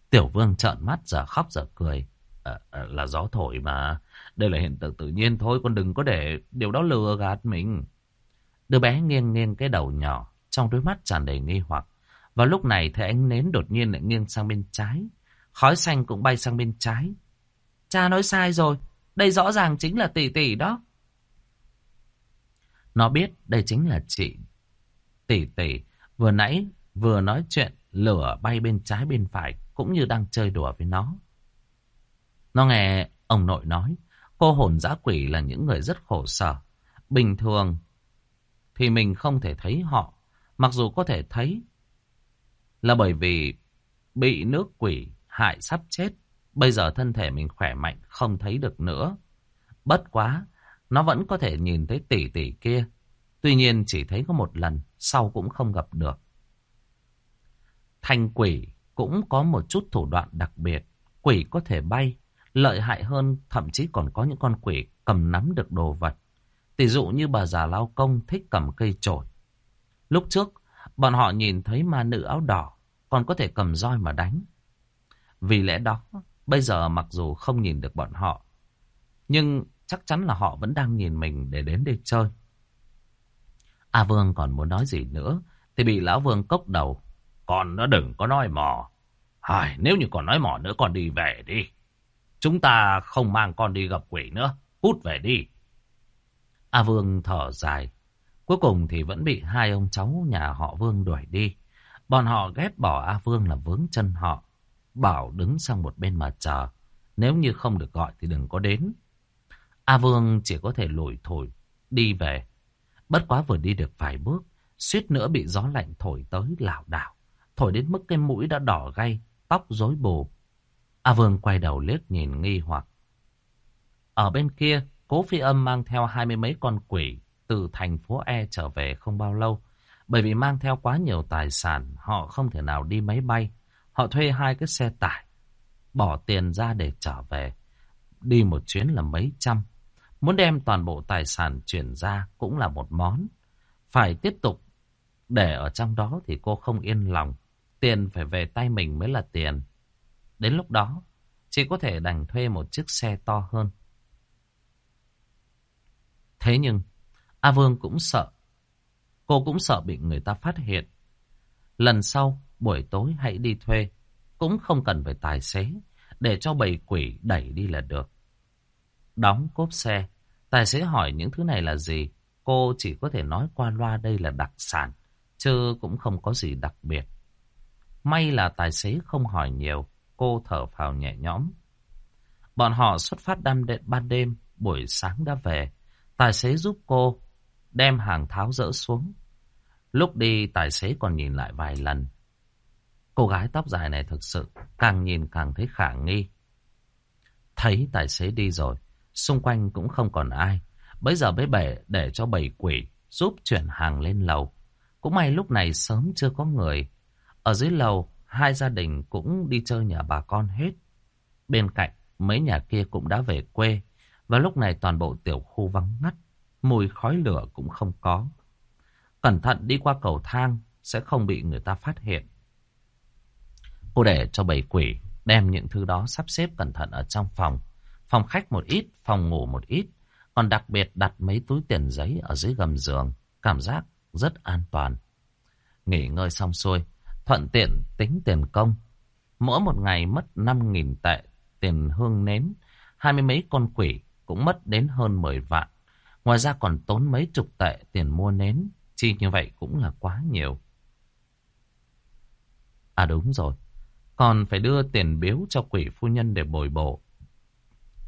Tiểu vương trợn mắt giờ khóc giờ cười. À, à, là gió thổi mà. Đây là hiện tượng tự nhiên thôi. Con đừng có để điều đó lừa gạt mình. Đứa bé nghiêng nghiêng cái đầu nhỏ. Trong đôi mắt tràn đầy nghi hoặc. Và lúc này thấy ánh nến đột nhiên lại nghiêng sang bên trái. Khói xanh cũng bay sang bên trái. Cha nói sai rồi. Đây rõ ràng chính là tỷ tỷ đó. Nó biết đây chính là chị. Tỷ tỷ vừa nãy vừa nói chuyện lửa bay bên trái bên phải cũng như đang chơi đùa với nó. Nó nghe ông nội nói, cô hồn dã quỷ là những người rất khổ sở. Bình thường thì mình không thể thấy họ, mặc dù có thể thấy là bởi vì bị nước quỷ hại sắp chết. Bây giờ thân thể mình khỏe mạnh không thấy được nữa. Bất quá, nó vẫn có thể nhìn thấy tỷ tỷ kia. Tuy nhiên chỉ thấy có một lần, sau cũng không gặp được. Thanh quỷ cũng có một chút thủ đoạn đặc biệt. Quỷ có thể bay, lợi hại hơn, thậm chí còn có những con quỷ cầm nắm được đồ vật. Tỷ dụ như bà già lao công thích cầm cây trổi. Lúc trước, bọn họ nhìn thấy ma nữ áo đỏ, còn có thể cầm roi mà đánh. Vì lẽ đó, bây giờ mặc dù không nhìn được bọn họ, nhưng chắc chắn là họ vẫn đang nhìn mình để đến đây chơi. A Vương còn muốn nói gì nữa, thì bị Lão Vương cốc đầu con nó đừng có nói mò. Ai, nếu như còn nói mò nữa con đi về đi. Chúng ta không mang con đi gặp quỷ nữa. Hút về đi. A Vương thở dài. Cuối cùng thì vẫn bị hai ông cháu nhà họ Vương đuổi đi. Bọn họ ghét bỏ A Vương là vướng chân họ. Bảo đứng sang một bên mà chờ. Nếu như không được gọi thì đừng có đến. A Vương chỉ có thể lủi thổi đi về. Bất quá vừa đi được vài bước, suýt nữa bị gió lạnh thổi tới lảo đảo thổi đến mức cái mũi đã đỏ gay, tóc rối bù. A Vương quay đầu liếc nhìn nghi hoặc. Ở bên kia, cố phi âm mang theo hai mươi mấy con quỷ từ thành phố E trở về không bao lâu. Bởi vì mang theo quá nhiều tài sản, họ không thể nào đi máy bay. Họ thuê hai cái xe tải, bỏ tiền ra để trở về. Đi một chuyến là mấy trăm. Muốn đem toàn bộ tài sản chuyển ra cũng là một món. Phải tiếp tục để ở trong đó thì cô không yên lòng. Tiền phải về tay mình mới là tiền. Đến lúc đó, chỉ có thể đành thuê một chiếc xe to hơn. Thế nhưng, A Vương cũng sợ. Cô cũng sợ bị người ta phát hiện. Lần sau, buổi tối hãy đi thuê. Cũng không cần phải tài xế. Để cho bầy quỷ đẩy đi là được. Đóng cốp xe. Tài xế hỏi những thứ này là gì. Cô chỉ có thể nói qua loa đây là đặc sản. Chứ cũng không có gì đặc biệt. May là tài xế không hỏi nhiều. Cô thở phào nhẹ nhõm. Bọn họ xuất phát đam đệm ban đêm. Buổi sáng đã về. Tài xế giúp cô đem hàng tháo rỡ xuống. Lúc đi, tài xế còn nhìn lại vài lần. Cô gái tóc dài này thực sự càng nhìn càng thấy khả nghi. Thấy tài xế đi rồi, xung quanh cũng không còn ai. Bây giờ bế bể để cho bầy quỷ giúp chuyển hàng lên lầu. Cũng may lúc này sớm chưa có người. Ở dưới lầu, hai gia đình cũng đi chơi nhà bà con hết. Bên cạnh, mấy nhà kia cũng đã về quê. Và lúc này toàn bộ tiểu khu vắng ngắt, mùi khói lửa cũng không có. Cẩn thận đi qua cầu thang, sẽ không bị người ta phát hiện. Cô để cho bầy quỷ đem những thứ đó sắp xếp cẩn thận ở trong phòng. Phòng khách một ít, phòng ngủ một ít. Còn đặc biệt đặt mấy túi tiền giấy ở dưới gầm giường. Cảm giác rất an toàn. Nghỉ ngơi xong xuôi, thuận tiện tính tiền công. Mỗi một ngày mất 5.000 tệ tiền hương nến. Hai mươi mấy con quỷ cũng mất đến hơn 10 vạn. Ngoài ra còn tốn mấy chục tệ tiền mua nến. Chi như vậy cũng là quá nhiều. À đúng rồi. Còn phải đưa tiền biếu cho quỷ phu nhân để bồi bổ.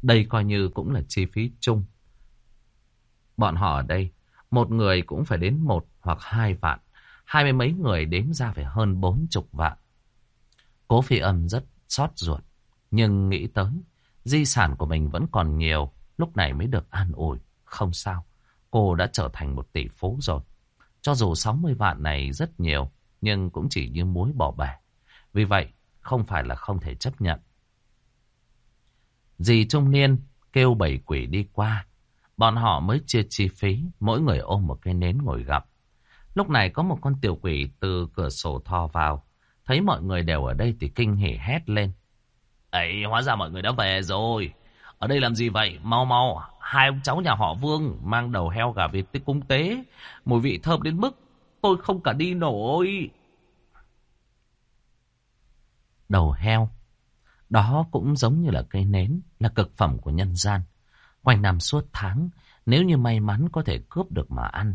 Đây coi như cũng là chi phí chung. Bọn họ ở đây, một người cũng phải đến một hoặc hai vạn. Hai mươi mấy người đếm ra phải hơn bốn chục vạn. Cố phi âm rất xót ruột. Nhưng nghĩ tới, di sản của mình vẫn còn nhiều. Lúc này mới được an ủi. Không sao, cô đã trở thành một tỷ phú rồi. Cho dù 60 vạn này rất nhiều, nhưng cũng chỉ như muối bỏ bể. Vì vậy, không phải là không thể chấp nhận. Dì trung niên kêu bảy quỷ đi qua. Bọn họ mới chia chi phí, mỗi người ôm một cây nến ngồi gặp. Lúc này có một con tiểu quỷ từ cửa sổ thò vào. Thấy mọi người đều ở đây thì kinh hỉ hét lên. ấy hóa ra mọi người đã về rồi. Ở đây làm gì vậy? Mau mau, hai ông cháu nhà họ Vương mang đầu heo gà vịt tới cung tế. Mùi vị thơm đến mức tôi không cả đi nổi. Đầu heo, đó cũng giống như là cây nến, là cực phẩm của nhân gian. Quanh năm suốt tháng, nếu như may mắn có thể cướp được mà ăn,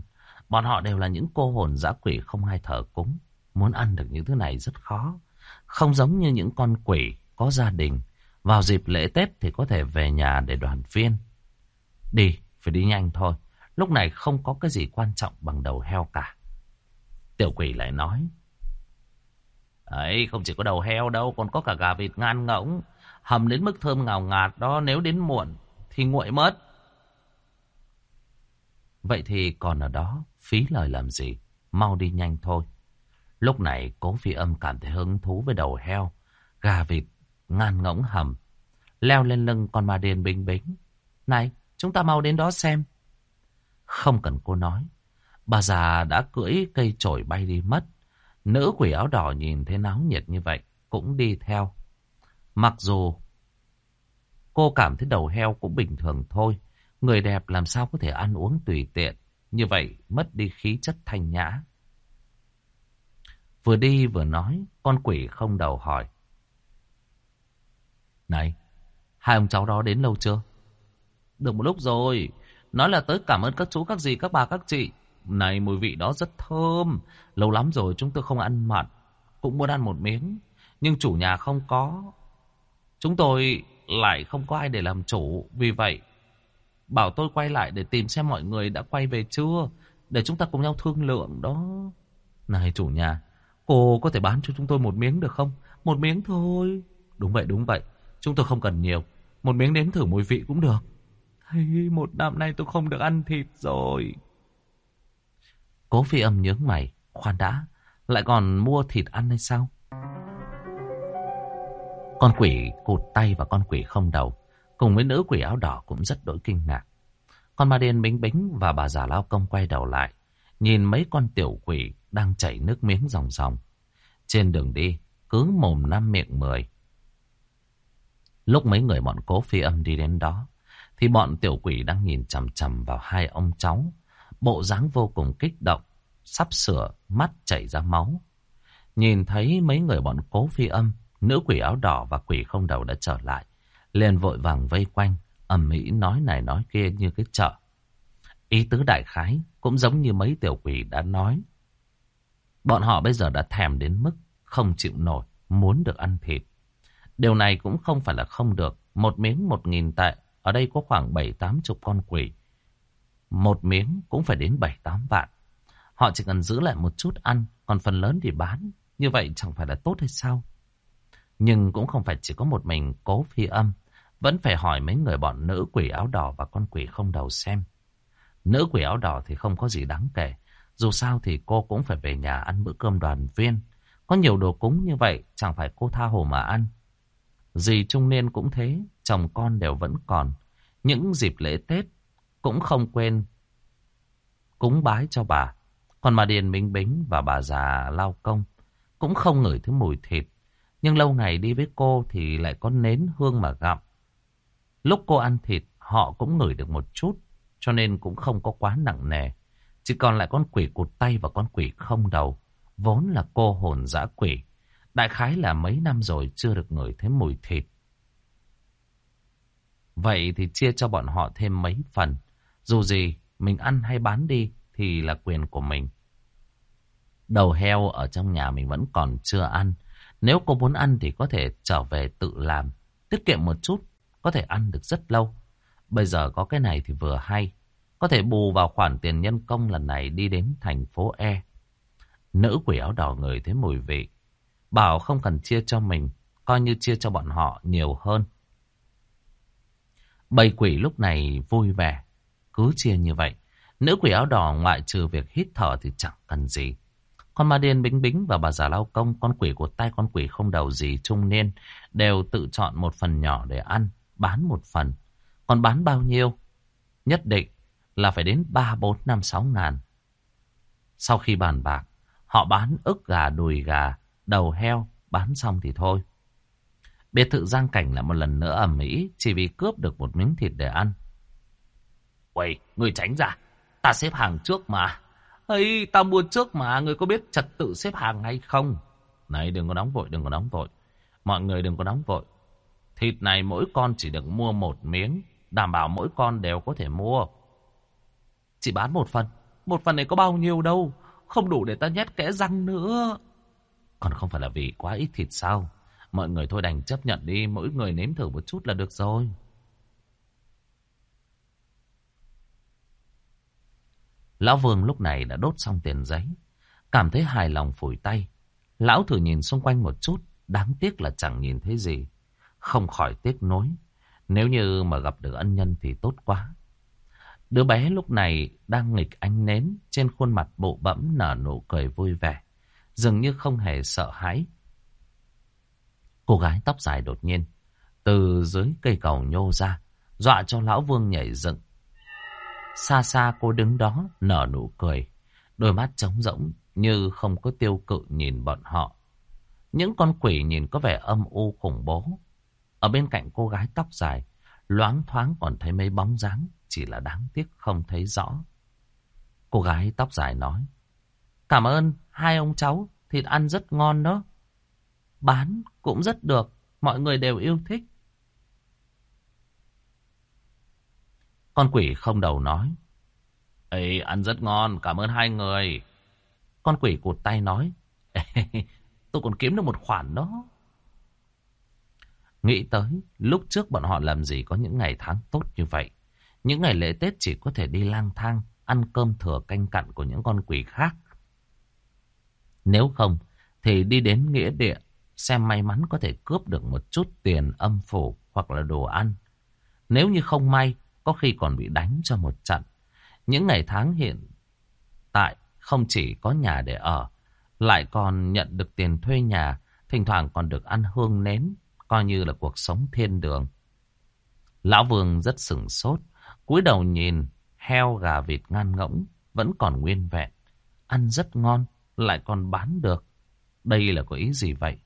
bọn họ đều là những cô hồn dã quỷ không ai thờ cúng. Muốn ăn được những thứ này rất khó. Không giống như những con quỷ có gia đình, vào dịp lễ Tết thì có thể về nhà để đoàn viên. Đi, phải đi nhanh thôi. Lúc này không có cái gì quan trọng bằng đầu heo cả. Tiểu quỷ lại nói. Ấy, không chỉ có đầu heo đâu, còn có cả gà vịt ngan ngỗng. Hầm đến mức thơm ngào ngạt đó, nếu đến muộn thì nguội mất. Vậy thì còn ở đó, phí lời làm gì? Mau đi nhanh thôi. Lúc này cố phi âm cảm thấy hứng thú với đầu heo, gà vịt ngan ngỗng hầm, leo lên lưng con ma điên bình bính. Này, chúng ta mau đến đó xem. Không cần cô nói, bà già đã cưỡi cây chổi bay đi mất. Nữ quỷ áo đỏ nhìn thấy náo nhiệt như vậy, cũng đi theo. Mặc dù cô cảm thấy đầu heo cũng bình thường thôi, người đẹp làm sao có thể ăn uống tùy tiện, như vậy mất đi khí chất thanh nhã. Vừa đi vừa nói, con quỷ không đầu hỏi. Này, hai ông cháu đó đến lâu chưa? Được một lúc rồi. Nói là tới cảm ơn các chú, các dì, các bà, các chị. Này, mùi vị đó rất thơm. Lâu lắm rồi chúng tôi không ăn mặn. Cũng muốn ăn một miếng. Nhưng chủ nhà không có. Chúng tôi lại không có ai để làm chủ. Vì vậy, bảo tôi quay lại để tìm xem mọi người đã quay về chưa. Để chúng ta cùng nhau thương lượng đó. Này chủ nhà, cô có thể bán cho chúng tôi một miếng được không? Một miếng thôi. Đúng vậy, đúng vậy. Chúng tôi không cần nhiều. Một miếng nếm thử mùi vị cũng được. Hay, một năm nay tôi không được ăn thịt rồi. Cố phi âm nhướng mày. Khoan đã, lại còn mua thịt ăn hay sao? Con quỷ cụt tay và con quỷ không đầu, cùng với nữ quỷ áo đỏ cũng rất đỗi kinh ngạc. Con ma điên bính bính và bà già lao công quay đầu lại, nhìn mấy con tiểu quỷ đang chảy nước miếng ròng ròng. Trên đường đi, cứ mồm năm miệng mười. Lúc mấy người bọn cố phi âm đi đến đó, thì bọn tiểu quỷ đang nhìn chằm chằm vào hai ông cháu, bộ dáng vô cùng kích động, sắp sửa mắt chảy ra máu. Nhìn thấy mấy người bọn cố phi âm, nữ quỷ áo đỏ và quỷ không đầu đã trở lại, liền vội vàng vây quanh, ầm ĩ nói này nói kia như cái chợ. Ý tứ đại khái cũng giống như mấy tiểu quỷ đã nói. Bọn họ bây giờ đã thèm đến mức không chịu nổi, muốn được ăn thịt. Điều này cũng không phải là không được. Một miếng một nghìn tệ, ở đây có khoảng bảy tám chục con quỷ. Một miếng cũng phải đến bảy tám vạn. Họ chỉ cần giữ lại một chút ăn, còn phần lớn thì bán. Như vậy chẳng phải là tốt hay sao? Nhưng cũng không phải chỉ có một mình cố phi âm. Vẫn phải hỏi mấy người bọn nữ quỷ áo đỏ và con quỷ không đầu xem. Nữ quỷ áo đỏ thì không có gì đáng kể. Dù sao thì cô cũng phải về nhà ăn bữa cơm đoàn viên. Có nhiều đồ cúng như vậy, chẳng phải cô tha hồ mà ăn. Dì trung niên cũng thế, chồng con đều vẫn còn. Những dịp lễ Tết cũng không quên cúng bái cho bà. Còn bà Điền Minh Bính và bà già Lao Công cũng không ngửi thấy mùi thịt. Nhưng lâu ngày đi với cô thì lại có nến hương mà gặm. Lúc cô ăn thịt, họ cũng ngửi được một chút, cho nên cũng không có quá nặng nề. Chỉ còn lại con quỷ cụt tay và con quỷ không đầu, vốn là cô hồn dã quỷ. Đại khái là mấy năm rồi chưa được ngửi thấy mùi thịt. Vậy thì chia cho bọn họ thêm mấy phần. Dù gì, mình ăn hay bán đi thì là quyền của mình. Đầu heo ở trong nhà mình vẫn còn chưa ăn. Nếu cô muốn ăn thì có thể trở về tự làm. Tiết kiệm một chút, có thể ăn được rất lâu. Bây giờ có cái này thì vừa hay. Có thể bù vào khoản tiền nhân công lần này đi đến thành phố E. Nữ quỷ áo đỏ người thấy mùi vị. Bảo không cần chia cho mình, coi như chia cho bọn họ nhiều hơn. Bầy quỷ lúc này vui vẻ, cứ chia như vậy. Nữ quỷ áo đỏ ngoại trừ việc hít thở thì chẳng cần gì. Con ma điên bính bính và bà già lao công, con quỷ của tay con quỷ không đầu gì trung niên, đều tự chọn một phần nhỏ để ăn, bán một phần. Còn bán bao nhiêu? Nhất định là phải đến 3, 4, 5, 6 ngàn. Sau khi bàn bạc, họ bán ức gà, đùi gà, đầu heo, bán xong thì thôi. Biệt thự Giang Cảnh là một lần nữa ẩm mỹ chỉ vì cướp được một miếng thịt để ăn. Quầy, người tránh ra, ta xếp hàng trước mà. ấy ta mua trước mà, người có biết trật tự xếp hàng hay không? Này, đừng có nóng vội, đừng có nóng vội. Mọi người đừng có nóng vội. Thịt này mỗi con chỉ được mua một miếng, đảm bảo mỗi con đều có thể mua. Chỉ bán một phần, một phần này có bao nhiêu đâu, không đủ để ta nhét kẽ răng nữa. Còn không phải là vì quá ít thịt sao? Mọi người thôi đành chấp nhận đi, mỗi người nếm thử một chút là được rồi. Lão Vương lúc này đã đốt xong tiền giấy, cảm thấy hài lòng phủi tay. Lão thử nhìn xung quanh một chút, đáng tiếc là chẳng nhìn thấy gì. Không khỏi tiếc nối, nếu như mà gặp được ân nhân thì tốt quá. Đứa bé lúc này đang nghịch ánh nến, trên khuôn mặt bộ bẫm nở nụ cười vui vẻ, dường như không hề sợ hãi. Cô gái tóc dài đột nhiên, từ dưới cây cầu nhô ra, dọa cho lão vương nhảy dựng. Xa xa cô đứng đó, nở nụ cười, đôi mắt trống rỗng như không có tiêu cự nhìn bọn họ. Những con quỷ nhìn có vẻ âm u khủng bố. Ở bên cạnh cô gái tóc dài, loáng thoáng còn thấy mấy bóng dáng, chỉ là đáng tiếc không thấy rõ. Cô gái tóc dài nói, Cảm ơn hai ông cháu, thịt ăn rất ngon đó. Bán cũng rất được, mọi người đều yêu thích. Con quỷ không đầu nói, Ê, ăn rất ngon, cảm ơn hai người. Con quỷ cụt tay nói, tôi còn kiếm được một khoản đó. Nghĩ tới, lúc trước bọn họ làm gì có những ngày tháng tốt như vậy. Những ngày lễ Tết chỉ có thể đi lang thang, ăn cơm thừa canh cặn của những con quỷ khác. Nếu không, thì đi đến nghĩa địa, xem may mắn có thể cướp được một chút tiền âm phủ hoặc là đồ ăn. Nếu như không may, có khi còn bị đánh cho một trận. Những ngày tháng hiện tại không chỉ có nhà để ở, lại còn nhận được tiền thuê nhà, thỉnh thoảng còn được ăn hương nến, coi như là cuộc sống thiên đường. Lão Vương rất sừng sốt, cúi đầu nhìn heo gà vịt ngan ngỗng vẫn còn nguyên vẹn, ăn rất ngon, lại còn bán được. Đây là có ý gì vậy?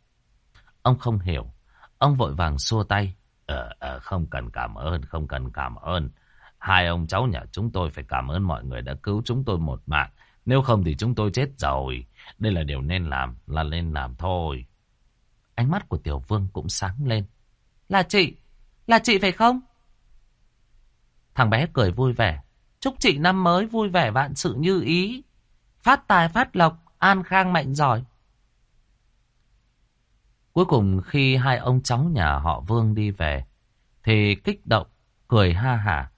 Ông không hiểu, ông vội vàng xua tay. Ờ, ờ, không cần cảm ơn, không cần cảm ơn. Hai ông cháu nhà chúng tôi phải cảm ơn mọi người đã cứu chúng tôi một mạng. Nếu không thì chúng tôi chết rồi. Đây là điều nên làm, là nên làm thôi. Ánh mắt của Tiểu Vương cũng sáng lên. Là chị, là chị phải không? Thằng bé cười vui vẻ. Chúc chị năm mới vui vẻ vạn sự như ý. Phát tài phát lộc, an khang mạnh giỏi. Cuối cùng khi hai ông cháu nhà họ Vương đi về, thì kích động, cười ha hả.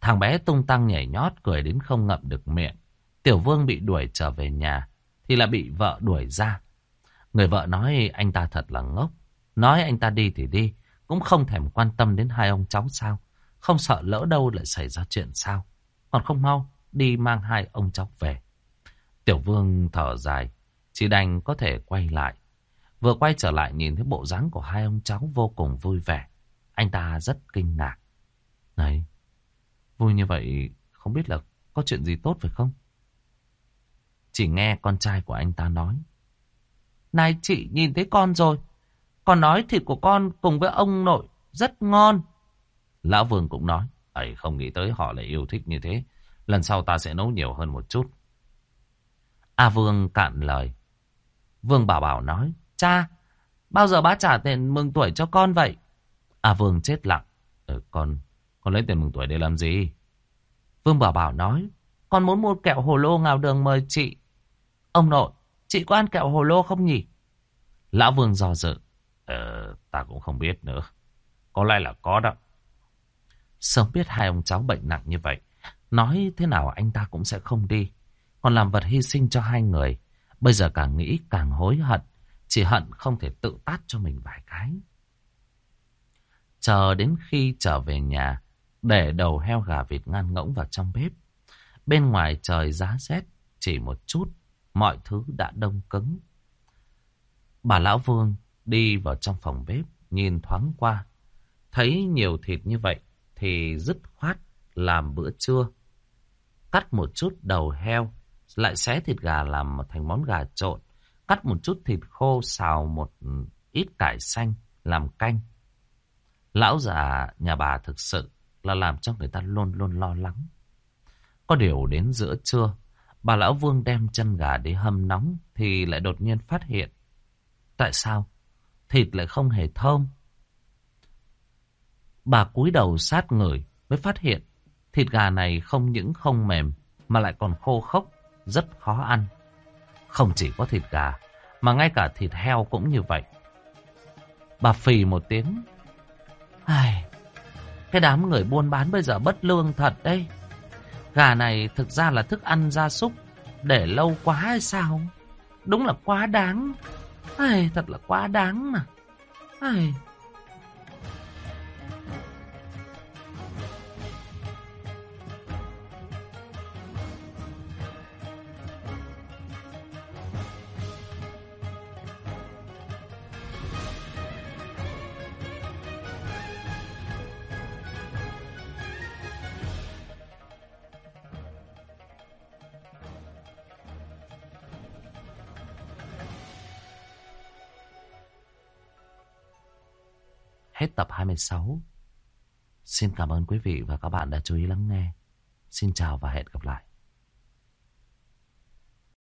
Thằng bé tung tăng nhảy nhót cười đến không ngậm được miệng. Tiểu Vương bị đuổi trở về nhà, thì là bị vợ đuổi ra. Người vợ nói anh ta thật là ngốc. Nói anh ta đi thì đi, cũng không thèm quan tâm đến hai ông cháu sao. Không sợ lỡ đâu lại xảy ra chuyện sao. Còn không mau, đi mang hai ông cháu về. Tiểu Vương thở dài, chỉ đành có thể quay lại. Vừa quay trở lại nhìn thấy bộ dáng của hai ông cháu vô cùng vui vẻ. Anh ta rất kinh ngạc. Này, vui như vậy không biết là có chuyện gì tốt phải không? Chỉ nghe con trai của anh ta nói. Này chị nhìn thấy con rồi. còn nói thịt của con cùng với ông nội rất ngon. Lão Vương cũng nói. ấy không nghĩ tới họ lại yêu thích như thế. Lần sau ta sẽ nấu nhiều hơn một chút. A Vương cạn lời. Vương Bảo Bảo nói. Cha, bao giờ bác trả tiền mừng tuổi cho con vậy? À, Vương chết lặng. Ừ, con, con lấy tiền mừng tuổi để làm gì? Vương Bảo Bảo nói. Con muốn mua kẹo hồ lô ngào đường mời chị. Ông nội, chị có ăn kẹo hồ lô không nhỉ? Lão Vương dò dự. Ờ, ta cũng không biết nữa. Có lẽ là có đó. Sớm biết hai ông cháu bệnh nặng như vậy. Nói thế nào anh ta cũng sẽ không đi. Còn làm vật hy sinh cho hai người. Bây giờ càng nghĩ càng hối hận. Chỉ hận không thể tự tát cho mình vài cái. Chờ đến khi trở về nhà. Để đầu heo gà vịt ngan ngỗng vào trong bếp. Bên ngoài trời giá rét, chỉ một chút. Mọi thứ đã đông cứng. Bà Lão Vương đi vào trong phòng bếp. Nhìn thoáng qua. Thấy nhiều thịt như vậy. Thì dứt khoát làm bữa trưa. Cắt một chút đầu heo, lại xé thịt gà làm thành món gà trộn. Cắt một chút thịt khô xào một ít cải xanh làm canh. Lão già nhà bà thực sự là làm cho người ta luôn luôn lo lắng. Có điều đến giữa trưa, bà lão vương đem chân gà để hâm nóng thì lại đột nhiên phát hiện. Tại sao? Thịt lại không hề thơm. Bà cúi đầu sát người mới phát hiện thịt gà này không những không mềm mà lại còn khô khốc rất khó ăn. Không chỉ có thịt gà, mà ngay cả thịt heo cũng như vậy. Bà phì một tiếng. Ai, cái đám người buôn bán bây giờ bất lương thật đấy. Gà này thực ra là thức ăn gia súc, để lâu quá hay sao? Đúng là quá đáng. Ai, thật là quá đáng mà. Ai... 26. Xin cảm ơn quý vị và các bạn đã chú ý lắng nghe. Xin chào và hẹn gặp lại.